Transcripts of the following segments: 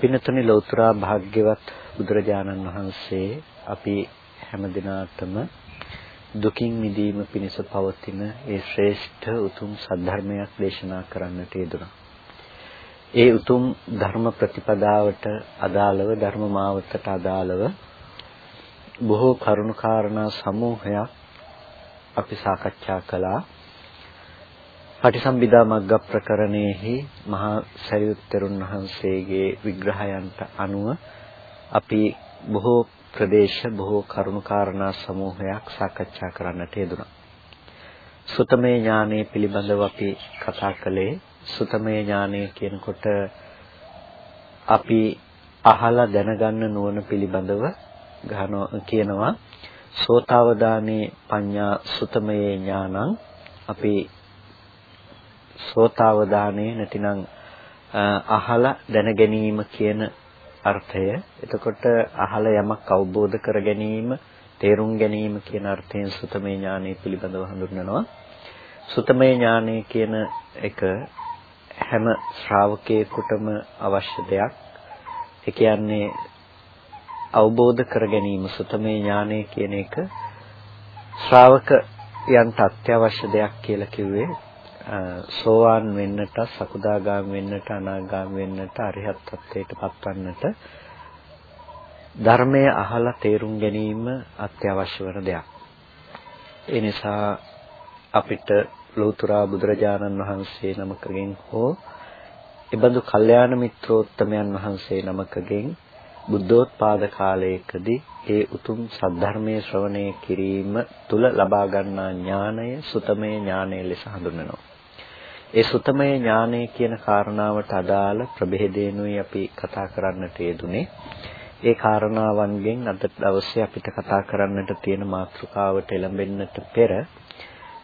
පින්තුනි ලෞතර භාග්‍යවත් බුදුරජාණන් වහන්සේ අපි හැම දිනාටම දුකින් මිදීම පිණිස පවතින ඒ ශ්‍රේෂ්ඨ උතුම් සද්ධර්මයක් දේශනා කරන්නට යෙදුණා. ඒ උතුම් ධර්ම ප්‍රතිපදාවට අදාළව ධර්ම මාවතට අදාළව බොහෝ කරුණු කාරණා සමූහයක් අපි සාකච්ඡා කළා. පටිසම්භිදා මග්ග ප්‍රකරණයෙහි මහා සරියුත් තෙරුන් වහන්සේගේ විග්‍රහයන්ට අනුව අපි බොහෝ ප්‍රදේශ බොහෝ කරුණු කාරණා සමූහයක් සාකච්ඡා කරන්නට යෙදුණා. සුතමේ ඥානය පිළිබඳව අපි කතා කළේ සුතමේ ඥානය කියනකොට අපි අහලා දැනගන්න නුවණ පිළිබඳව කියනවා සෝතාවදානේ පඤ්ඤා සුතමයේ ඥානං අපි සෝතාවදානේ නැතිනම් අහලා දැන ගැනීම කියන අර්ථය. එතකොට අහලා යමක් අවබෝධ කර ගැනීම තේරුම් ගැනීම කියන අර්ථයෙන් සුතමේ ඥානය පිළිබඳව හඳුන්වනවා. සුතමේ ඥානය කියන එක හැම ශ්‍රාවකයෙකුටම අවශ්‍ය දෙයක්. ඒ කියන්නේ අවබෝධ කර ගැනීම සුතමේ ඥානය කියන එක ශ්‍රාවකයන්ට අත්‍යවශ්‍ය දෙයක් කියලා කිව්වේ සෝවාන් වෙන්නට සකුදාගාම වෙන්නට අනාගාම වෙන්නට අරිහත් ත්වයට පත්වන්නට ධර්මය අහලා තේරුම් ගැනීම අත්‍යවශ්‍ය වන දෙයක්. ඒ නිසා අපිට ලෝතර බුදුරජාණන් වහන්සේ නමකගෙන් හෝ එබඳු කල්යාණ මිත්‍රෝත්තමයන් වහන්සේ නමකගෙන් බුද්ධෝත්පාද කාලයකදී ඒ උතුම් සද්ධර්මයේ ශ්‍රවණය කිරීම තුල ලබා ගන්නා ඥානය සුතමේ ඥානය ලෙස හඳුන්වනවා. ඒ සුතමේ ඥානය කියන කාරණාවට අදාළ ප්‍රභේදේනුයි අපි කතා කරන්නට යෙදුනේ. ඒ කාරණාවන්ගෙන් අද දවසේ අපිට කතා කරන්නට තියෙන මාතෘකාවට එළඹෙන්නට පෙර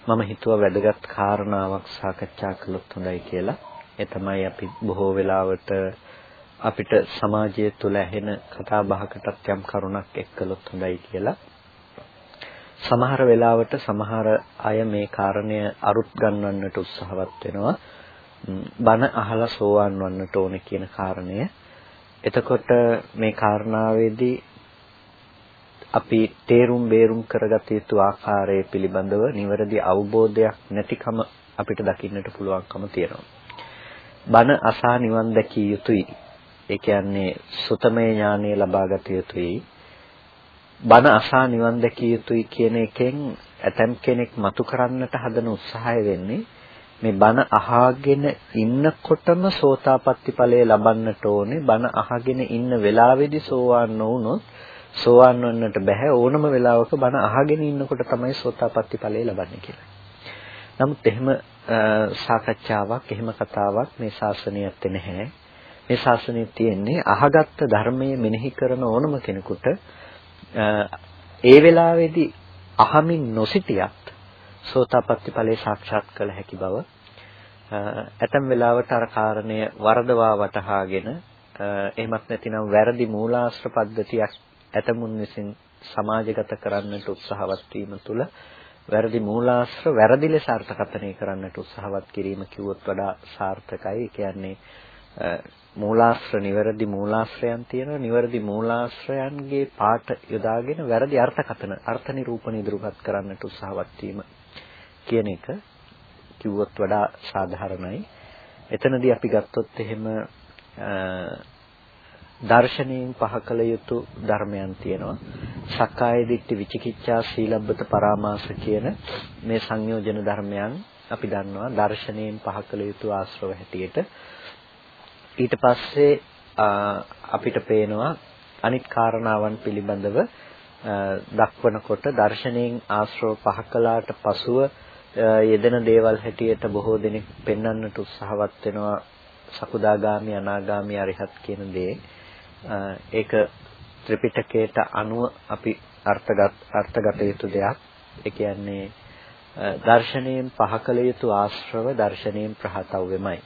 මම හිතුවා වැදගත් කාරණාවක් සාකච්ඡා කළොත් හොඳයි කියලා. ඒ තමයි අපි බොහෝ වෙලාවට අපිට සමාජය තුළ ඇහෙන කතා බහකටත් යම් කරුණක් එක්කලොත් හොඳයි කියලා. සමහර වෙලාවට සමහර අය මේ කාරණය අරුත් ගන්නවන්නට උත්සාහවත් වෙනවා. බණ අහලා සෝවාන් වන්නට ඕනේ කියන කාරණය. එතකොට මේ කාරණාවේදී අපි තේරුම් බේරුම් කරගත යුතු ආකාරය පිළිබඳව නිවැරදි අවබෝධයක් නැතිකම අපිට දකින්නට පුළුවන්කම තියෙනවා. බණ අසා නිවන් දැකිය යුතුයි ඒ කියන්නේ සුතමේ ඥානය ලබාගත යුතුයි. බණ අසා නිවන් දැකිය යුතුයි කියන එකෙන් ඇතම් කෙනෙක් මතු කරන්නට හදන උත්සාහය වෙන්නේ මේ බණ අහගෙන ඉන්නකොටම සෝතාපට්ටි ඵලය ලබන්නට ඕනේ. බණ අහගෙන ඉන්න වෙලාවේදී සෝවාන් නොවුනොත් සෝවාන් වෙන්නට බෑ ඕනම වෙලාවක බණ අහගෙන ඉන්නකොට තමයි සෝතාපට්ටි ඵලය ලබන්නේ කියලා. නමුත් එහෙම සාකච්ඡාවක් එහෙම කතාවක් මේ ශාසනයේ නැහැ. මේ ශාසනයේ තියෙන්නේ අහගත්ත ධර්මයේ මෙනෙහි කරන ඕනම කෙනෙකුට ඒ වෙලාවේදී අහමින් නොසිටියත් සෝතාපට්ටි ඵලයේ සාක්ෂාත් කළ හැකි බව ඇතම් වෙලාවට අර කාරණය වරදවා වටහාගෙන එහෙමත් නැතිනම් වැරදි මූලාශ්‍ර පද්ධතියක් ඇතමුන් විසින් සමාජගත කරන්නට උත්සාහවත් වීම තුළ වැරදි මූලාශ්‍ර වැරදි ලෙස අර්ථකථනය කරන්නට උත්සාහවත් කිරීම කිව්වොත් වඩා සාර්ථකයි. ඒ කියන්නේ මූලාශ්‍ර නිවැරදි මූලාශ්‍රයන් තියෙනවා නිවැරදි මූලාශ්‍රයන්ගේ පාට යොදාගෙන වැරදි අර්ථකථන අර්ථ නිරූපණ ඉදිරිපත් කරන්නට උත්සාහවත් වීම කියන එක කිව්වොත් වඩා සාධාරණයි. එතනදී අපි ගත්තොත් එහෙම දර්ශනයෙන් පහ කළ යුතු ධර්මයන් තියෙනවා. සක්කාය දිට්ඨි විචිකිච්ඡා සීලබ්බත පරාමාස කියන මේ සංයෝජන ධර්මයන් අපි දන්නවා දර්ශනයෙන් පහ කළ යුතු ආශ්‍රව හැටියට ඊට පස්සේ අපිට පේනවා අනිත් කාරණාවන් පිළිබඳව දක්වනකොට දර්ශනයෙන් ආශ්‍රව පහ කළාට පසුව යෙදෙන දේවල් හැටියට බොහෝ දෙනෙක් පෙන්වන්නට උත්සාහවත් වෙනවා සකුදාගාමි අනාගාමි අරිහත් කියන දේ. ඒක ත්‍රිපිටකයට අනුව අපි අර්ථගත අර්ථගත යුතු දෙයක්. ඒ කියන්නේ දර්ශනයෙන් පහකල යුතු ආශ්‍රව දර්ශනයෙන් ප්‍රහතව්‍යමයි.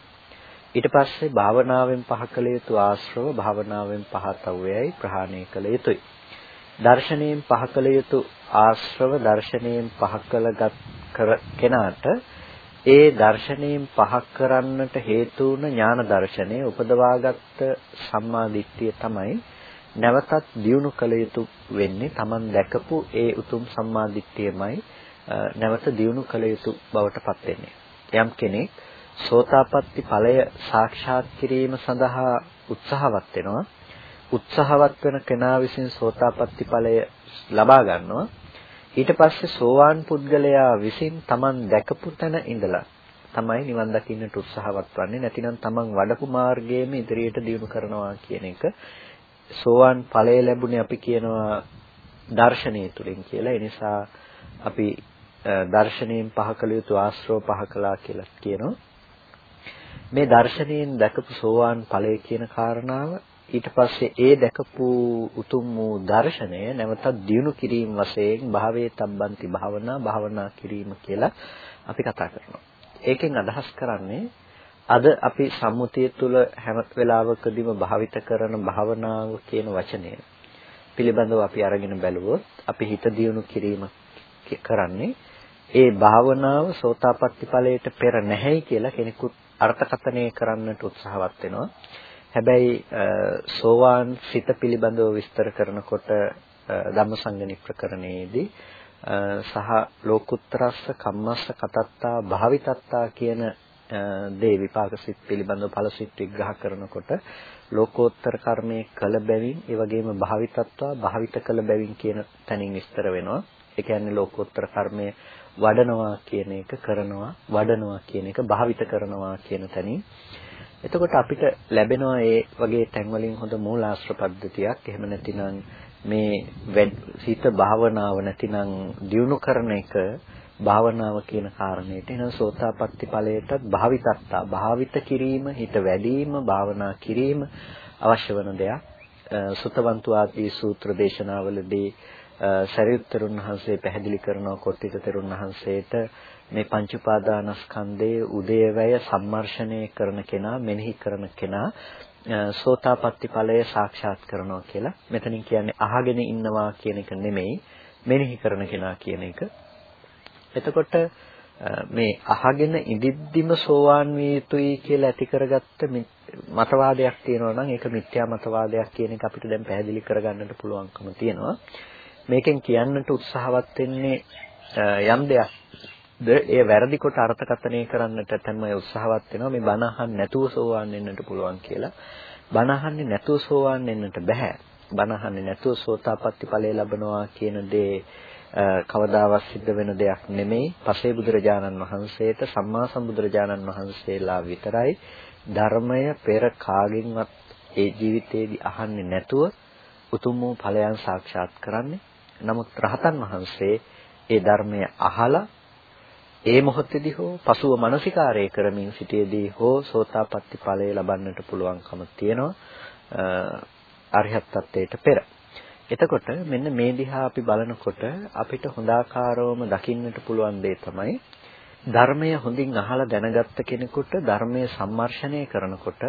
ඊට පස්සේ භාවනාවෙන් පහකල යුතු ආශ්‍රව භාවනාවෙන් පහතව්‍යයි ප්‍රහාණය කළ යුතුයි. දර්ශනයෙන් පහකල යුතු ආශ්‍රව දර්ශනයෙන් පහකලගත් කර කෙනාට ඒ දර්ශනයෙන් පහක් කරන්නට හේතු වුණ ඥාන දර්ශනය උපදවාගත් සම්මා දිට්ඨිය තමයි නැවතත් දියුණු කළ යුතු වෙන්නේ Taman දැකපු ඒ උතුම් සම්මා දිට්ඨියමයි නැවත දියුණු කළ යුතු බවට පත් වෙන්නේ. යම් කෙනෙක් සෝතාපට්ටි ඵලය සාක්ෂාත් කිරීම සඳහා උත්සාහවත් වෙනවා. උත්සාහවත් වෙන කෙනා විසින් සෝතාපට්ටි ඵලය ලබා ගන්නවා. ඊට පස්සේ සෝවාන් පුද්ගලයා විසින් Taman දැකපු තැන ඉඳලා තමයි නිවන් දකින්නට උත්සාහවත් වන්නේ නැතිනම් Taman වඩපු මාර්ගයේම ඉදිරියට දියුණු කරනවා කියන එක සෝවාන් ඵලය ලැබුණේ අපි කියනවා දර්ශනීය තුලින් කියලා. ඒ නිසා අපි දර්ශනයෙන් පහකල යුතු ආශ්‍රව පහකලා කියලා කියනවා. මේ දර්ශනයෙන් දැකපු සෝවාන් ඵලය කියන කාරණාව ඊට පස්සේ ඒ දැකපු උතුම් වූ දර්ශනය නැවතත් දියුණු කිරීම වශයෙන් භාවයේ තබ්බන්ති භාවනා භාවනා කිරීම කියලා අපි කතා කරනවා. ඒකෙන් අදහස් කරන්නේ අද අපි සම්මුතිය තුළ හැම වෙලාවකදීම භාවිත කරන භාවනාව කියන වචනය පිළිබඳව අපි අරගෙන බැලුවොත් අපි හිත දියුණු කිරීම කරන්නේ ඒ භාවනාව සෝතාපට්ටි ඵලයට පෙර නැහැයි කියලා කෙනෙකුත් අර්ථකථනය කරන්නට උත්සාහවත් වෙනවා. හැබැයි සෝවාන් සිත පිළිබඳව විස්තර කරනකොට ධම්මසංගණි ප්‍රකරණයේදී සහ ලෝකුත්තරස්ස කම්මස්ස කතත්තා භාවිතත්තා කියන දේ විපාක සිත් පිළිබඳව ඵල සිත් විග්‍රහ කරනකොට ලෝකෝත්තර කර්මයේ කළ බැවින් ඒ වගේම භාවිතත්වා භාවිත කළ බැවින් කියන තැනින් විස්තර වෙනවා. ඒ කියන්නේ ලෝකෝත්තර කර්මයේ වඩනවා කියන එක කරනවා වඩනවා කියන එක භාවිත කරනවා කියන තැනින් එතකොට අපිට ලැබෙනවා ඒ වගේ තැන් වලින් හොඳ මූලාශ්‍ර පද්ධතියක්. එහෙම නැතිනම් මේ සිත භාවනාව නැතිනම් දියුණු කරන එක භාවනාව කියන කාරණේට එන සෝතාපට්ටි ඵලයටත් භාවිතත්තා භාවිත කිරීම හිත වැඩිම භාවනා කිරීම අවශ්‍ය වන දෙයක්. සුතවන්තු ආදී සූත්‍ර දේශනාවලදී සරියුත්තරුන් වහන්සේ පැහැදිලි කරනවා කොට්ටිත තෙරුන් වහන්සේට මේ පංච උපාදානස්කන්ධයේ උදේවැය සම්මර්ෂණය කරන කෙනා මෙනෙහි කරන කෙනා සෝතාපට්ටි ඵලය සාක්ෂාත් කරනවා කියලා. මෙතනින් කියන්නේ අහගෙන ඉන්නවා කියන එක නෙමෙයි මෙනෙහි කරන කෙනා කියන එක. එතකොට මේ අහගෙන ඉදිද්දිම සෝවාන් විය යුතුයි කියලා ඇති කරගත්ත මතවාදයක් තියෙනවා නම් ඒක මිත්‍යා මතවාදයක් කියන එක අපිට දැන් පැහැදිලි කරගන්නට පුළුවන්කම තියෙනවා. මේකෙන් කියන්නට උත්සාහවත් වෙන්නේ යම් දෙයක් ද ඒ වැරදි කොට අර්ථකථනය කරන්නට තමයි උත්සාහවත් වෙනවා මේ බණ අහන්න නැතුව සෝවාන් වෙන්නට පුළුවන් කියලා. බණ අහන්නේ නැතුව සෝවාන් වෙන්නට බෑ. බණ අහන්නේ නැතුව සෝතාපට්ටි ඵලය ලබනවා කියන දේ කවදාවත් සිද්ධ වෙන දෙයක් නෙමෙයි. පසේ බුදුරජාණන් වහන්සේට සම්මා සම්බුදුරජාණන් වහන්සේලා විතරයි ධර්මය පෙර කාගෙන්වත් ඒ ජීවිතේදී අහන්නේ නැතුව උතුම් වූ ඵලයන් සාක්ෂාත් කරන්නේ. නමුත් රහතන් වහන්සේ ඒ ධර්මය අහලා ඒ මොහොතේදී හෝ පසුව මානසිකාරය කරමින් සිටියේදී හෝ සෝතාපට්ටි ඵලය ලබන්නට පුළුවන්කම තියෙනවා අරිහත් ත්වයට පෙර. එතකොට මෙන්න මේ දිහා අපි බලනකොට අපිට හොඳාකාරවම දකින්නට පුළුවන් දේ තමයි ධර්මය හොඳින් අහලා දැනගත්ත කෙනෙකුට ධර්මය සම්මර්ෂණය කරනකොට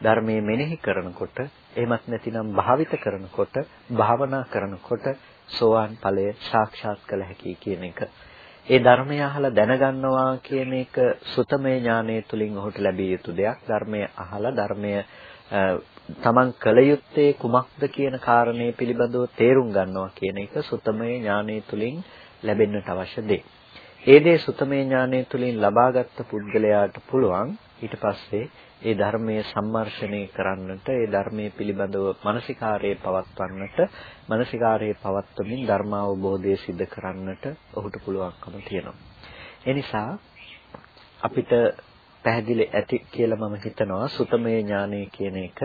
ධර්මයේ මෙනෙහි කරනකොට එහෙමත් නැතිනම් භාවිත කරනකොට භාවනා කරනකොට සෝවාන් ඵලය සාක්ෂාත් කළ හැකි කියන එක. ඒ ධර්මය අහලා දැනගන්නවා කියන එක සුතමේ ඥානය තුලින් ඔහුට ලැබිය යුතු දෙයක්. ධර්මය අහලා ධර්මය තමන් කල යුත්තේ කුමක්ද කියන කාරණේ පිළිබඳව තේරුම් ගන්නවා කියන එක සුතමේ ඥානය තුලින් ලැබෙන්නට අවශ්‍ය දෙයක්. ඒ දේ සුතමේ ඥානය තුලින් ලබාගත් පුද්ගලයාට පුළුවන් ඊට පස්සේ ඒ ධර්මයේ සම්මර්ෂණය කරන්නට ඒ ධර්මයේ පිළිබඳව මානසිකාරයේ පවත්වන්නට මානසිකාරයේ පවත්වමින් ධර්මාවබෝධය સિદ્ધ කරන්නට ඔහුට පුළුවන්කම තියෙනවා. ඒ නිසා අපිට පැහැදිලි ඇති කියලා මම හිතනවා සුතමේ ඥානය කියන එක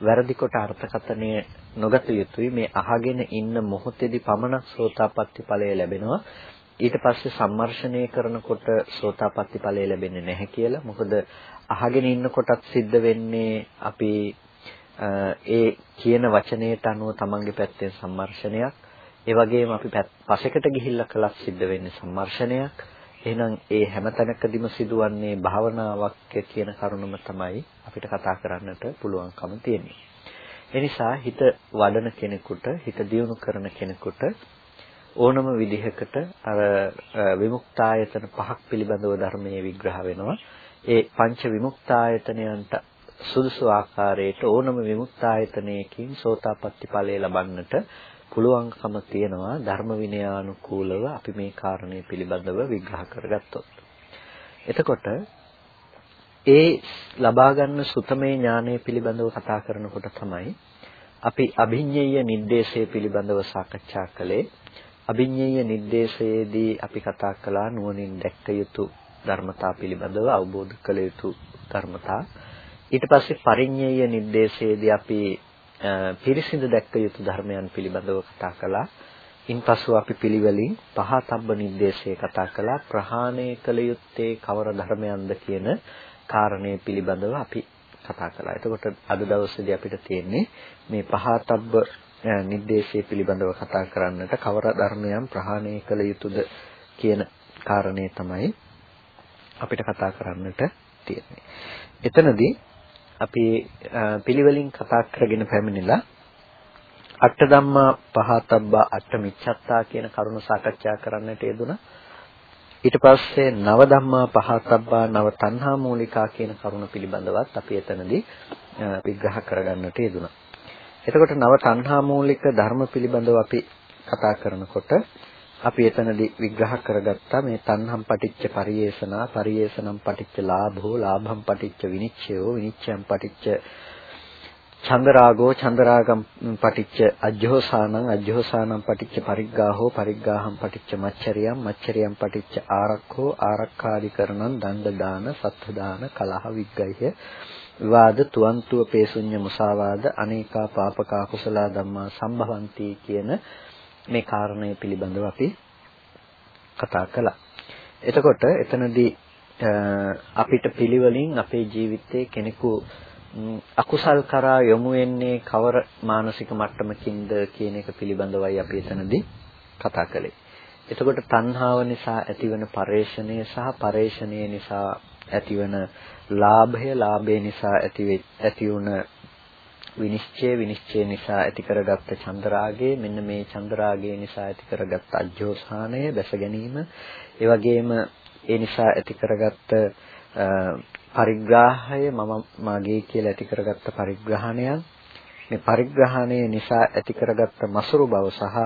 වැරදි කොට අර්ථකථනය නොගත යුතුයි මේ අහගෙන ඉන්න මොහොතේදී පමණක් සෝතාපට්ටි ඵලය ලැබෙනවා ඊට පස්සේ සම්මර්ෂණය කරනකොට සෝතාපට්ටි ඵලය ලැබෙන්නේ නැහැ කියලා මොකද අහගෙන ඉන්නකොටත් සිද්ධ වෙන්නේ අපි ඒ කියන වචනයට අනුව තමන්ගේ පැත්තෙන් සම්මර්ෂණයක් ඒ වගේම අපි පසෙකට ගිහිල්ලා කළත් සිද්ධ වෙන්නේ සම්මර්ෂණයක් එහෙනම් ඒ හැමතැනකදීම සිදුවන්නේ භාවනාවක් කියන කරුණම තමයි අපිට කතා කරන්නට පුළුවන්කම තියෙන්නේ. ඒ නිසා හිත වඩන කෙනෙකුට හිත දියුණු කරන කෙනෙකුට ඕනම විදිහකට අර විමුක්තායතන පහක් පිළිබඳව ධර්මයේ විග්‍රහ වෙනවා. ඒ පංච විමුක්තායතනයන්ට සුදුසු ආකාරයට ඕනම විමුක්තායතනයකින් සෝතාපට්ටි ඵලය ලබන්නට පුළුවන්කම තියෙනවා ධර්ම විනයානුකූලව අපි මේ කාරණය පිළිබඳව විග්‍රහ කරගත්තොත්. එතකොට ඒ ලබා ගන්න සුතමේ ඥානය පිළිබඳව කතා කරනකොට තමයි අපි අභිඤ්ඤය නිर्देशය පිළිබඳව සාකච්ඡා කළේ. අභිඤ්ඤය නිर्देशයේදී අපි කතා කළා නුවණින් දැක්ක යුතු ධර්මතා පිළිබඳව අවබෝධ කළ යුතු ධර්මතා. ඊට පස්සේ පරිඤ්ඤය නිर्देशයේදී අපි පිරිසිඳ දැක්ක යුතු ධර්මයන් පිළිබඳව කතා කළා. ඉන්පසු අපි පිළිවෙලින් පහතබ්බ නිर्देशය කතා කළා. ප්‍රහාණය කළ යුත්තේ කවර ධර්මයන්ද කියන කාරණය පිළිබඳව අපි කතා කළා. එතකොට අද දවසේදී අපිට තියෙන්නේ මේ පහතබ්බ නිर्देशය පිළිබඳව කතා කරන්නට කවර ධර්මයන් ප්‍රහාණය කළ යුතුද කියන කාරණේ තමයි අපිට කතා කරන්නට තියෙන්නේ. එතනදී අපි පිළිවෙලින් කතා කරගෙන පැමිණිලා අට ධම්මා පහතබ්බා අට මිච්ඡත්තා කියන කරුණ සාකච්ඡා කරන්නට යෙදුණා. ඊට පස්සේ නව ධම්මා පහතබ්බා නව තණ්හා මූලිකා කියන කරුණ පිළිබඳවත් අපි එතනදී විග්‍රහ කරගන්නට යෙදුණා. එතකොට නව තණ්හා මූලික ධර්ම පිළිබඳව අපි කතා කරනකොට අපි එතනදී විග්‍රහ කරගත්තා මේ තණ්හම් පටිච්ච පරියේෂණා පරියේෂණම් පටිච්ච ලාභෝ ලාභම් පටිච්ච විනිච්ඡයෝ විනිච්ඡයම් පටිච්ච චන්දරාගෝ චන්දරාගම් පටිච්ච අජ්ජෝසානං අජ්ජෝසානං පටිච්ච පරිග්ගාහෝ පරිග්ගාහම් පටිච්ච මච්චරියම් මච්චරියම් පටිච්ච ආරක්ඛෝ ආරක්ඛාදිකරණං දණ්ඩ දාන සත්ත්ව දාන කලහ විග්ගය විවාද තුවන්තුව පේසුඤ්ඤ මුසාවාද අනේකා පාපකා කුසල ධම්මා සම්භවಂತಿ කියන මේ කාරණය පිළිබඳව අපි කතා කළා. එතකොට එතනදී අපිට පිළිවෙලින් අපේ ජීවිතයේ කෙනෙකු අකුසල් කරා යොමු වෙන්නේ කවර මානසික මට්ටමකින්ද කියන එක පිළිබඳවයි අපි එතනදී කතා කළේ. එතකොට තණ්හාව නිසා ඇතිවන පරේෂණය සහ පරේෂණය නිසා ඇතිවන ලාභය, ලාභය නිසා ඇති ඇති වුණ විනිශ්චය විනිශ්චය නිසා ඇති කරගත්ත චන්දරාගය මෙන්න මේ චන්දරාගය නිසා ඇති කරගත්ත අජ්ජෝසානය දැස ගැනීම. ඒ වගේම ඒ නිසා ඇති කරගත්ත පරිග්‍රාහය මම මාගේ කියලා ඇති කරගත්ත පරිග්‍රහණයන්. මේ පරිග්‍රහණය නිසා ඇති කරගත්ත මසුරු බව සහ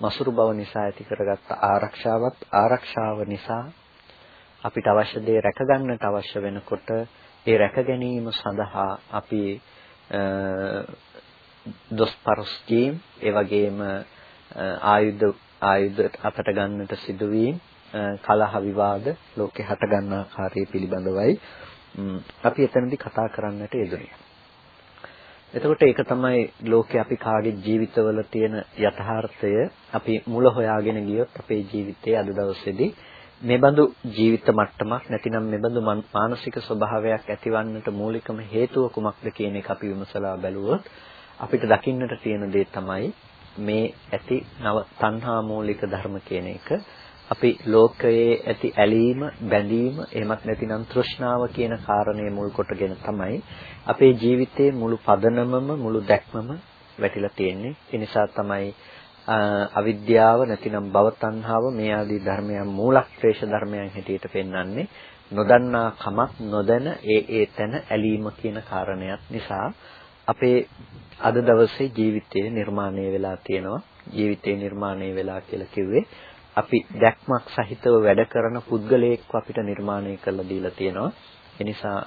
මසුරු බව නිසා ඇති කරගත්ත ආරක්ෂාවත් ආරක්ෂාව නිසා අපිට අවශ්‍ය දේ රැක ගන්නට අවශ්‍ය වෙනකොට ඒ රැක ගැනීම සඳහා අපි දොස්පරස් කීම් ඒ වගේම ආයුධ ආයුධ අපට ගන්නට සිදුවීම් කලහ විවාද ලෝකේ හට ගන්න ආකාරය පිළිබඳවයි අපි එතනදී කතා කරන්නට යෙදුනේ. එතකොට ඒක තමයි ලෝකේ අපි කාගේ ජීවිතවල තියෙන යථාර්ථය අපි මුල හොයාගෙන ගියොත් අපේ ජීවිතයේ අද දවසේදී මෙබඳු ජීවිත මට්ටමක් නැතිනම් මෙබඳු මානසික ස්වභාවයක් ඇතිවන්නට මූලිකම හේතුව කුමක්ද කියන එක අපි විමසලා බැලුවොත් අපිට දකින්නට තියෙන දේ තමයි මේ ඇති නව තණ්හා මූලික ධර්ම කියන එක. අපි ලෝකයේ ඇති ඇලීම බැඳීම එහෙමත් නැතිනම් තෘෂ්ණාව කියන කාරණය මුල් කොටගෙන තමයි අපේ ජීවිතයේ මුළු පදනමම මුළු දැක්මම වැටිලා තියෙන්නේ. ඒ නිසා තමයි අවිද්‍යාව නැතිනම් භව තණ්හාව මේ ආදී ධර්මයන් මූලක්ෂේෂ ධර්මයන් හැටියට පෙන්වන්නේ නොදන්නා කමක් නොදැන ඒ ඒ තැන ඇලීම කියන කාරණයක් නිසා අපේ අද දවසේ ජීවිතය නිර්මාණය වෙලා තියෙනවා. ජීවිතේ නිර්මාණය වෙලා කියලා කිව්වේ අපි දැක්මක් සහිතව වැඩ කරන පුද්ගලයෙක්ව අපිට නිර්මාණය කරලා දීලා තියෙනවා. ඒ නිසා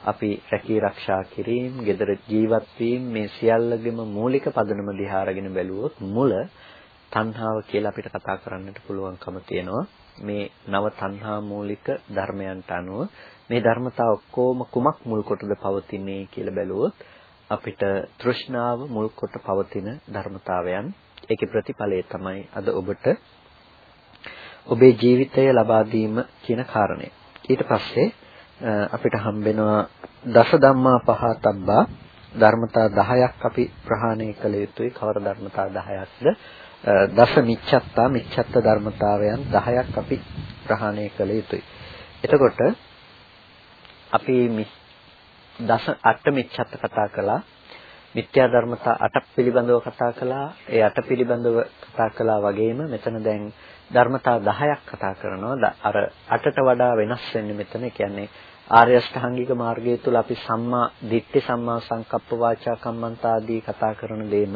අපි රැකී ආරක්ෂා කිරීම, gedara ජීවත් වීම මේ සියල්ලගෙම මූලික පදනම දිහා අරගෙන බැලුවොත් මුල තණ්හාව කියලා අපිට කතා කරන්නට පුළුවන්කම තියෙනවා. මේ නව තණ්හා මූලික ධර්මයන්ට අනුව මේ ධර්මතා ඔක්කොම කුමක් මුල් කොටද පවතින්නේ කියලා බැලුවොත් අපිට තෘෂ්ණාව මුල් කොට පවතින ධර්මතාවයන් ඒකේ ප්‍රතිඵලය තමයි අද ඔබට ඔබේ ජීවිතය ලබා දීම කියන කාරණය. ඊට පස්සේ අපිට හම්බෙනවා දස ධම්මා පහතබ්බා ධර්මතා 10ක් අපි ප්‍රහාණය කළ යුතුයි. කවර ධර්මතා 10ක්ද? දස මිච්ඡත්තා මිච්ඡත්ත ධර්මතාවයන් 10ක් අපි ප්‍රහාණය කළ යුතුයි. එතකොට අපි දස අට මිච්ඡත්ත කතා කළා. මිත්‍යා ධර්මතා අටක් පිළිබඳව කතා කළා. ඒ අට පිළිබඳව කතා කළා වගේම මෙතන දැන් ධර්මතා 10ක් කතා කරනවා. අර අටට වඩා වෙනස් වෙන්නේ මෙතන. කියන්නේ ආර්ය අෂ්ටාංගික මාර්ගය තුළ අපි සම්මා දිට්ඨි සම්මා සංකප්ප වාචා කම්මන්ත ආදී කතා කරන දෙම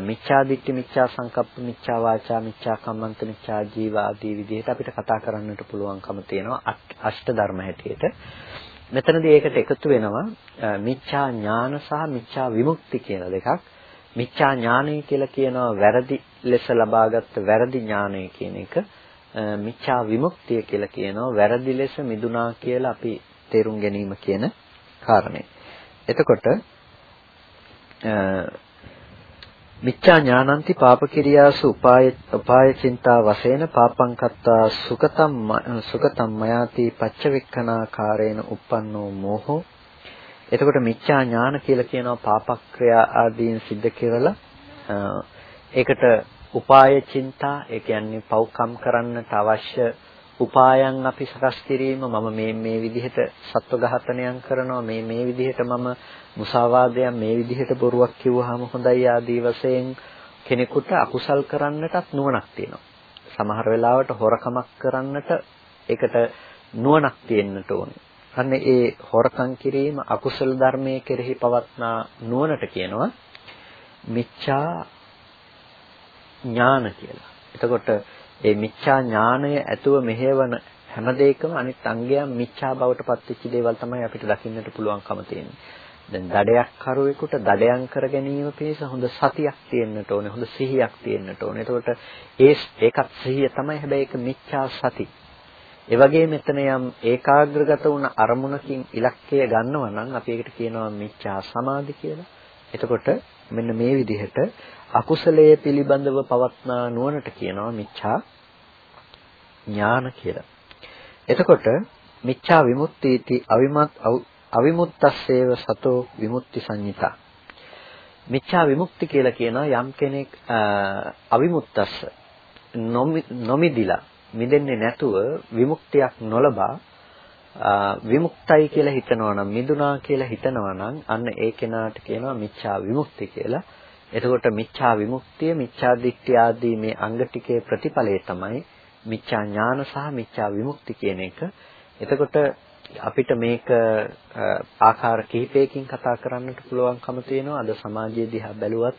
මිච්ඡා දිට්ඨි මිච්ඡා සංකප්ප මිච්ඡා වාචා මිච්ඡා කම්මන්ත මිච්ඡා ජීව ආදී විදිහට අපිට කතා කරන්නට පුළුවන්කම තියෙනවා අෂ්ට ධර්ම හැටියට මෙතනදී ඒකට එකතු වෙනවා මිච්ඡා ඥාන සහ මිච්ඡා විමුක්ති කියලා දෙකක් මිච්ඡා ඥානය කියලා කියනවා වැරදි ලෙස ලබාගත් වැරදි ඥානය කියන එක මිච්ඡා විමුක්තිය කියලා කියනවා වැරදි ලෙස මිදුණා කියලා අපි තේරුම් ගැනීම කියන කාරණේ. එතකොට මිච්ඡා ඥානන්ති පාපකිරියාසු උපාය උපාය චින්තා වශයෙන් පාපං කත්තා සුගතම් සුගතම් මයාති පච්චවෙක්ඛනාකාරේන uppannෝ මෝහෝ. එතකොට මිච්ඡා ඥාන කියලා කියනවා පාපක්‍රියා ආදීන් සිද්ධ කරලා ඒකට උපාය චින්තා ඒ කියන්නේ පව්කම් කරන්නට අවශ්‍ය උපායන් අපි සකස් කිරීම මම මේ මේ විදිහට සත්ව ඝාතනයන් කරනවා මේ මේ විදිහට මම මුසාවාදයන් මේ විදිහට බොරුවක් කිව්වහම හොඳයි ආදී වශයෙන් කෙනෙකුට අකුසල් කරන්නටත් නුවණක් තියෙනවා සමහර වෙලාවට හොරකමක් කරන්නට ඒකට නුවණක් තියෙන්නට ඕනේ අන්න ඒ හොරකම් කිරීම අකුසල ධර්මයේ කෙරෙහි පවත්නා නුවණට කියනවා මිච්ඡා ඥාන කියලා. එතකොට ඒ මිච්ඡා ඥානය ඇතුව මෙහෙවන හැම දෙයකම අනිත් අංගයන් මිච්ඡා බවට පත්වෙච්ච දේවල් තමයි අපිට දකින්නට පුළුවන්කම තියෙන්නේ. දැන් දඩයක් කරුවෙකුට දඩයන් කර ගැනීම පිණිස හොඳ සතියක් තියෙන්නට ඕනේ හොඳ සිහියක් තියෙන්නට ඕනේ. එතකොට ඒ ඒකත් සිහිය තමයි හැබැයි ඒක මිච්ඡා සති. ඒ වගේ මෙතන යම් ඒකාග්‍රගත වුණ අරමුණකින් ඉලක්කය ගන්නවා නම් අපි ඒකට කියනවා මිච්ඡා සමාධි කියලා. එතකොට මෙන්න මේ විදිහට අකුසලයේ පිළිබඳව පවත්නා නුවණට කියනවා මිච්ඡා ඥාන කියලා. එතකොට මිච්ඡා විමුක්තිති අවිමත් අවිමුත්තස්සේව සතෝ විමුක්ති සංඤිතා. මිච්ඡා විමුක්ති කියලා කියනවා යම් කෙනෙක් අවිමුත්තස්ස නොමිදිලා මිදෙන්නේ නැතුව විමුක්තියක් නොලබා විමුක්තයි කියලා හිතනවා නම් මිදුණා කියලා හිතනවා නම් අන්න ඒ කෙනාට කියනවා මිච්ඡා විමුක්ති කියලා. එතකොට මිච්ඡා විමුක්තිය මිච්ඡා දිට්ඨිය ආදී මේ අංග ටිකේ ප්‍රතිඵලය තමයි මිච්ඡා ඥාන සහ මිච්ඡා විමුක්ති කියන එක. එතකොට අපිට මේක ආකාර කිහිපයකින් කතා කරන්නට පුළුවන්කම තියෙනවා. අද සමාජයේ දිහා බැලුවත්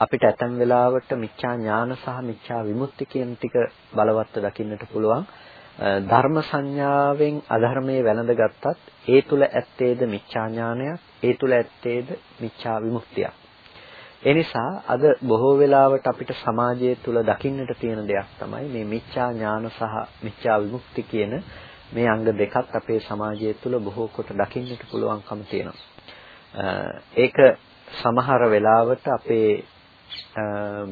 අපිට ඇතැම් වෙලාවට මිච්ඡා ඥාන සහ මිච්ඡා විමුක්ති කියන ටික බලවත්ව දකින්නට පුළුවන්. ධර්ම සංඥාවෙන් අධර්මයේ වැළඳගත්තත් ඒ තුල ඇත්තේද මිච්ඡා ඥානයක්, ඒ තුල ඇත්තේද මිච්ඡා විමුක්තියක්. ඒ නිසා අද බොහෝ වෙලාවට අපිට සමාජය තුළ දකින්නට තියෙන දෙයක් තමයි මේ මිච්ඡා ඥාන සහ මිච්ඡා විමුක්ති කියන මේ අංග දෙකත් අපේ සමාජය තුළ බොහෝ කොට දකින්නට පුළුවන්කම තියෙනවා. ඒක සමහර වෙලාවට අපේ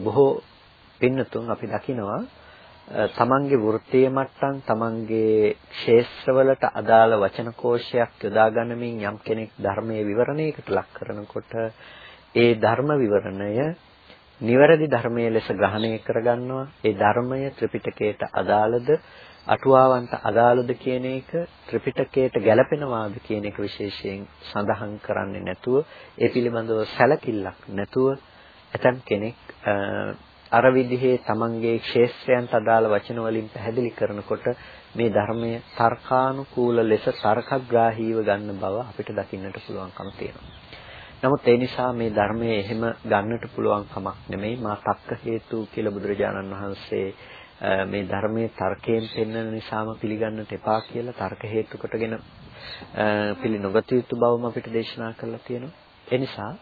බොහෝ පින්නතුන් අපි දකිනවා තමන්ගේ වෘත්තීය මට්ටම් තමන්ගේ ක්ෂේත්‍රවලට අදාළ වචන කෝෂයක් යොදා ගනිමින් යම් කෙනෙක් ධර්මයේ විවරණයකට ලක් කරනකොට ඒ ධර්ම විවරණය නිවැරදි ධර්මයේ ලෙස ග්‍රහණය කරගන්නවා. ඒ ධර්මය ත්‍රිපිටකයට අදාළද අටුවාවන්ට අදාළද කියන එක ත්‍රිපිටකයට ගැලපෙනවාද කියන එක විශේෂයෙන් සඳහන් කරන්නේ නැතුව ඒ පිළිබඳව සැලකිල්ලක් නැතුව ඇතම් කෙනෙක් අර විදිහේ තමන්ගේ ක්ෂේත්‍රයන්ට අදාළ වචන වලින් පැහැදිලි කරනකොට මේ ධර්මය තර්කානුකූල ලෙස තර්කග්‍රාහීව ගන්න බව අපිට දකින්නට පුළුවන්කම තියෙනවා. නමුත් ඒ නිසා මේ ධර්මයේ එහෙම ගන්නට පුළුවන් කමක් නෙමෙයි මා තක්ක හේතු කියලා බුදුරජාණන් වහන්සේ මේ ධර්මයේ තර්කයෙන් පෙන්වන නිසාම පිළිගන්නට එපා කියලා තර්ක හේතු කොටගෙන පිළිනොගත යුතු බවම අපිට දේශනා කරලා තියෙනවා. ඒ නිසා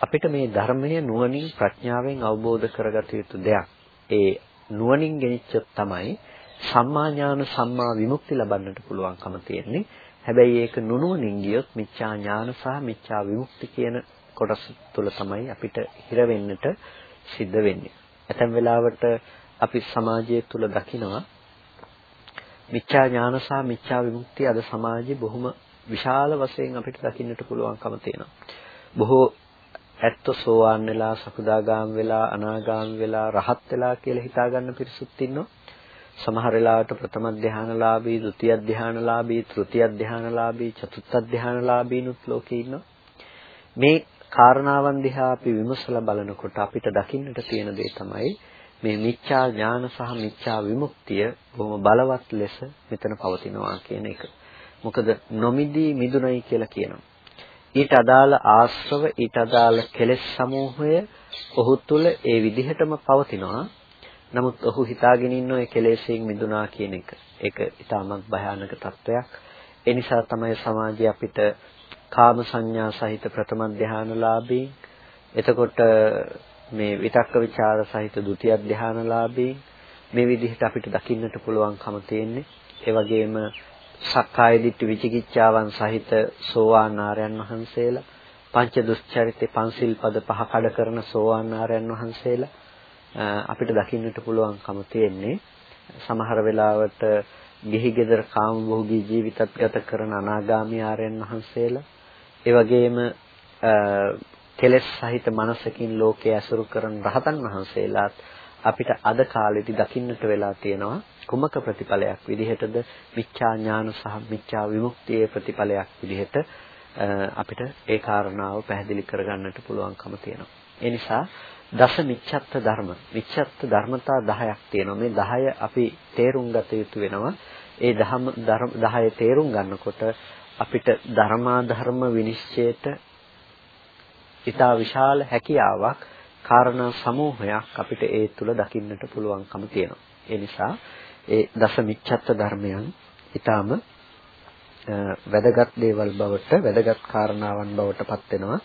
අපිට මේ ධර්මය නුවණින් ප්‍රඥාවෙන් අවබෝධ කරගත යුතු දෙයක්. ඒ නුවණින් ගෙනිච්චොත් තමයි සම්මා ඥාන සම්මා විමුක්ති ලබන්නට පුළුවන්කම තියෙන්නේ. හැබැයි ඒක නුනුවණින් ගියොත් මිච්ඡා ඥාන සහ මිච්ඡා විමුක්ති කියන කොටස තුල තමයි අපිට හිර වෙන්නට සිද්ධ වෙන්නේ. ඇතැම් වෙලාවට අපි සමාජය තුල දකිනවා මිච්ඡා ඥාන සහ මිච්ඡා විමුක්තිය අද සමාජයේ බොහොම විශාල වශයෙන් අපිට දකින්නට පුළුවන්කම තියෙනවා. බොහෝ ඇත්ත සෝවාන් වෙලා සකුදාගාම වෙලා අනාගාම වෙලා රහත් වෙලා කියලා හිතාගන්න පිරිසුත් ඉන්නවා. සමහර වෙලාවට ප්‍රථම ධානලාභී, ဒုတိ ය ධානලාභී, තෘතිය ධානලාභී, චතුර්ථ ධානලාභීනුත් ලෝකේ ඉන්නවා. මේ කාරණාවන් දිහා අපි විමසලා බලනකොට අපිට දකින්නට තියෙන දේ තමයි මේ මිච්ඡා ඥාන සහ මිච්ඡා විමුක්තිය බොහොම බලවත් ලෙස මෙතන පවතිනවා කියන එක. මොකද නොමිදී මිදුනයි කියලා කියනවා. ඊට අදාළ ආශ්‍රව ඊට අදාළ කෙලෙස් සමූහය ඔහු තුල ඒ විදිහටම පවතිනවා. නමුත් ඔහු හිතාගෙන ඉන්න ඔය කෙලෙස්යෙන් මිදුණා කියන එක. ඒක ඉතාමත් භයානක තත්වයක්. ඒ නිසා තමයි සමාජය අපිට කාම සංඥා සහිත ප්‍රථම ධානලාභී එතකොට මේ විතක්ක ਵਿਚාර සහිත ဒုတိ ය ධානලාභී මේ විදිහට අපිට දකින්නට පුළුවන්කම තියෙන්නේ. ඒ වගේම සක්කාය දිට්ඨි විචිකිච්ඡාවන් සහිත සෝවාන් ආරයන් වහන්සේලා පංච දුස්චරිතේ පංසිල් පද පහ කඩ කරන සෝවාන් ආරයන් වහන්සේලා අපිට දකින්නට පුළුවන්කම තියෙන්නේ සමහර වෙලාවට ගිහි ගෙදර කාම භෝගී ජීවිතත් ගත කරන අනාගාමී ආරයන් වහන්සේලා. ඒ වගේම කෙලෙස් සහිත මනසකින් ලෝකයේ ඇසුරු කරන රහතන් වහන්සේලාත් අපිට අද කාලෙදි දකින්නට වෙලා තියෙනවා. කුමක ප්‍රතිඵලයක් විදිහටද? මිච්ඡා ඥාන සහ මිච්ඡා විමුක්තියේ ප්‍රතිඵලයක් විදිහට අපිට ඒ කාරණාව පැහැදිලි කරගන්නට පුළුවන්කම තියෙනවා. ඒ නිසා දස මිච්ඡත්ත ධර්ම මිච්ඡත්ත ධර්මතා 10ක් තියෙනවා. මේ 10 අපි තේරුම් ගත යුතු වෙනවා. ඒ දහම 10 තේරුම් ගන්නකොට අපිට ධර්මා ධර්ම විනිශ්චයට ඉතා විශාල හැකියාවක් කාරණා සමූහයක් අපිට ඒ තුල දකින්නට පුළුවන්කම තියෙනවා. ඒ නිසා ඒ දස මිච්ඡත්ත ධර්මයන් ඊටාම වැදගත් දේවල් බවට වැදගත් කාරණාවන් බවට පත් වෙනවා.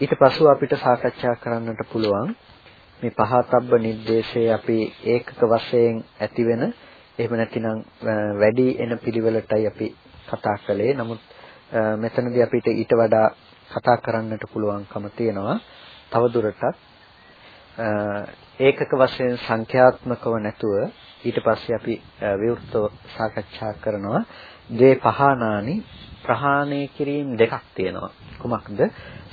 ඊට පසුව අපිට සාකච්ඡා කරන්නට පුළුවන් මේ පහතබ්බ නිर्देशයේ අපි ඒකක වශයෙන් ඇතිවෙන එහෙම නැතිනම් වැඩි එන පිළිවෙලටයි අපි කතා කළේ. නමුත් මෙතනදී අපිට ඊට වඩා කතා කරන්නට පුළුවන්කම තියෙනවා. තවදුරටත් ඒකක වශයෙන් සංඛ්‍යාත්මකව නැතුව ඊට පස්සේ අපි විවෘතව සාකච්ඡා කරනවා. ද්වේ පහානානි ප්‍රහාණය කිරීම දෙකක් තියෙනවා. කුමක්ද?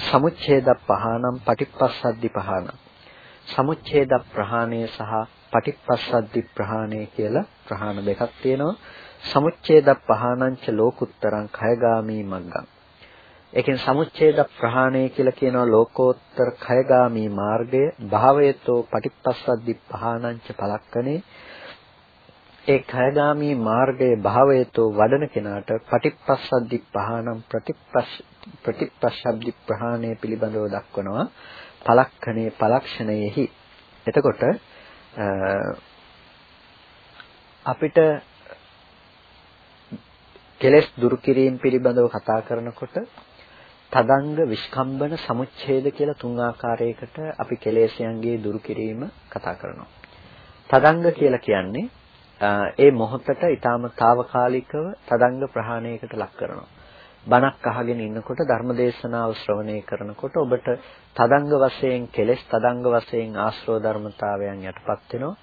සමුච්ඡේද පහනම් පටිපස්සද්දි පහනම්. සමුච්ඡේද ප්‍රහාණය සහ පටිපස්සද්දි ප්‍රහාණය කියලා ප්‍රහාණ දෙකක් තියෙනවා. සමුච්ඡේද පහනංච ලෝකුත්තරං khයගාමී මග්ගං. ඒකෙන් සමුච්ඡේද ප්‍රහාණය කියලා කියනවා ලෝකෝත්තර khයගාමී මාර්ගය. භාවයතෝ පටිපස්සද්දි පහනංච පලක්කනේ. ඒ කයගාමී මාර්ගයේ භාවයතෝ වඩන කෙනාට පටිපස්සද්දි පහනම් ප්‍රතිපස් ප්‍රතිපස්සද්දි ප්‍රහාණය පිළිබඳව දක්වනවා පලක්ෂණේ පලක්ෂණයෙහි එතකොට අපිට කෙලස් දුරු කිරීම පිළිබඳව කතා කරනකොට තදංග විස්කම්බන සමුච්ඡේද කියලා තුන් ආකාරයකට අපි කෙලෙස්යන්ගේ දුරු කිරීම කතා කරනවා. තදංග කියලා කියන්නේ ඒ මොහොතට ඊටාම తాවකාලිකව තදංග ප්‍රහාණයකට ලක් කරනවා. බණක් අහගෙන ඉන්නකොට ධර්මදේශනාව ශ්‍රවණය කරනකොට ඔබට තදංග වශයෙන් කෙලෙස් තදංග වශයෙන් ආශ්‍රව ධර්මතාවයන් යටපත් වෙනවා.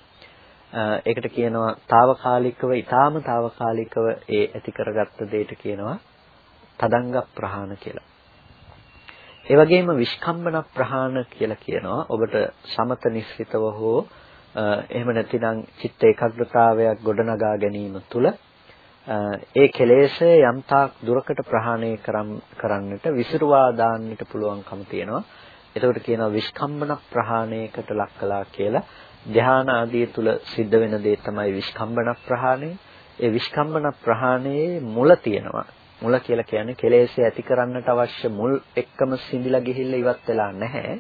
ඒකට කියනවා తాවකාලිකව ඊටාම తాවකාලිකව ඒ ඇති කරගත්ත දෙයට කියනවා තදංග ප්‍රහාණ කියලා. ඒ වගේම විස්කම්බන ප්‍රහාණ කියලා කියනවා. ඔබට සමත නිස්සිතව හෝ එහෙම නැතිනම් චිත්ත ඒකාග්‍රතාවයක් ගොඩනගා ගැනීම තුළ ඒ කෙලෙස්ය යම්තාක් දුරකට ප්‍රහාණය කරන්නට විසිරුවා දාන්නට පුළුවන්කම තියෙනවා. එතකොට කියනවා විස්කම්බන ප්‍රහාණයකට ලක් කළා කියලා. ධ්‍යාන ආදී තුල සිද්ධ වෙන දේ තමයි විස්කම්බන ප්‍රහාණය. ඒ විස්කම්බන ප්‍රහාණයේ මුල තියෙනවා. මුල කියලා කියන්නේ කෙලෙස්ය ඇති කරන්නට අවශ්‍ය මුල් එක්කම සිඳිලා ගිහිල්ලා ඉවත් වෙලා නැහැ.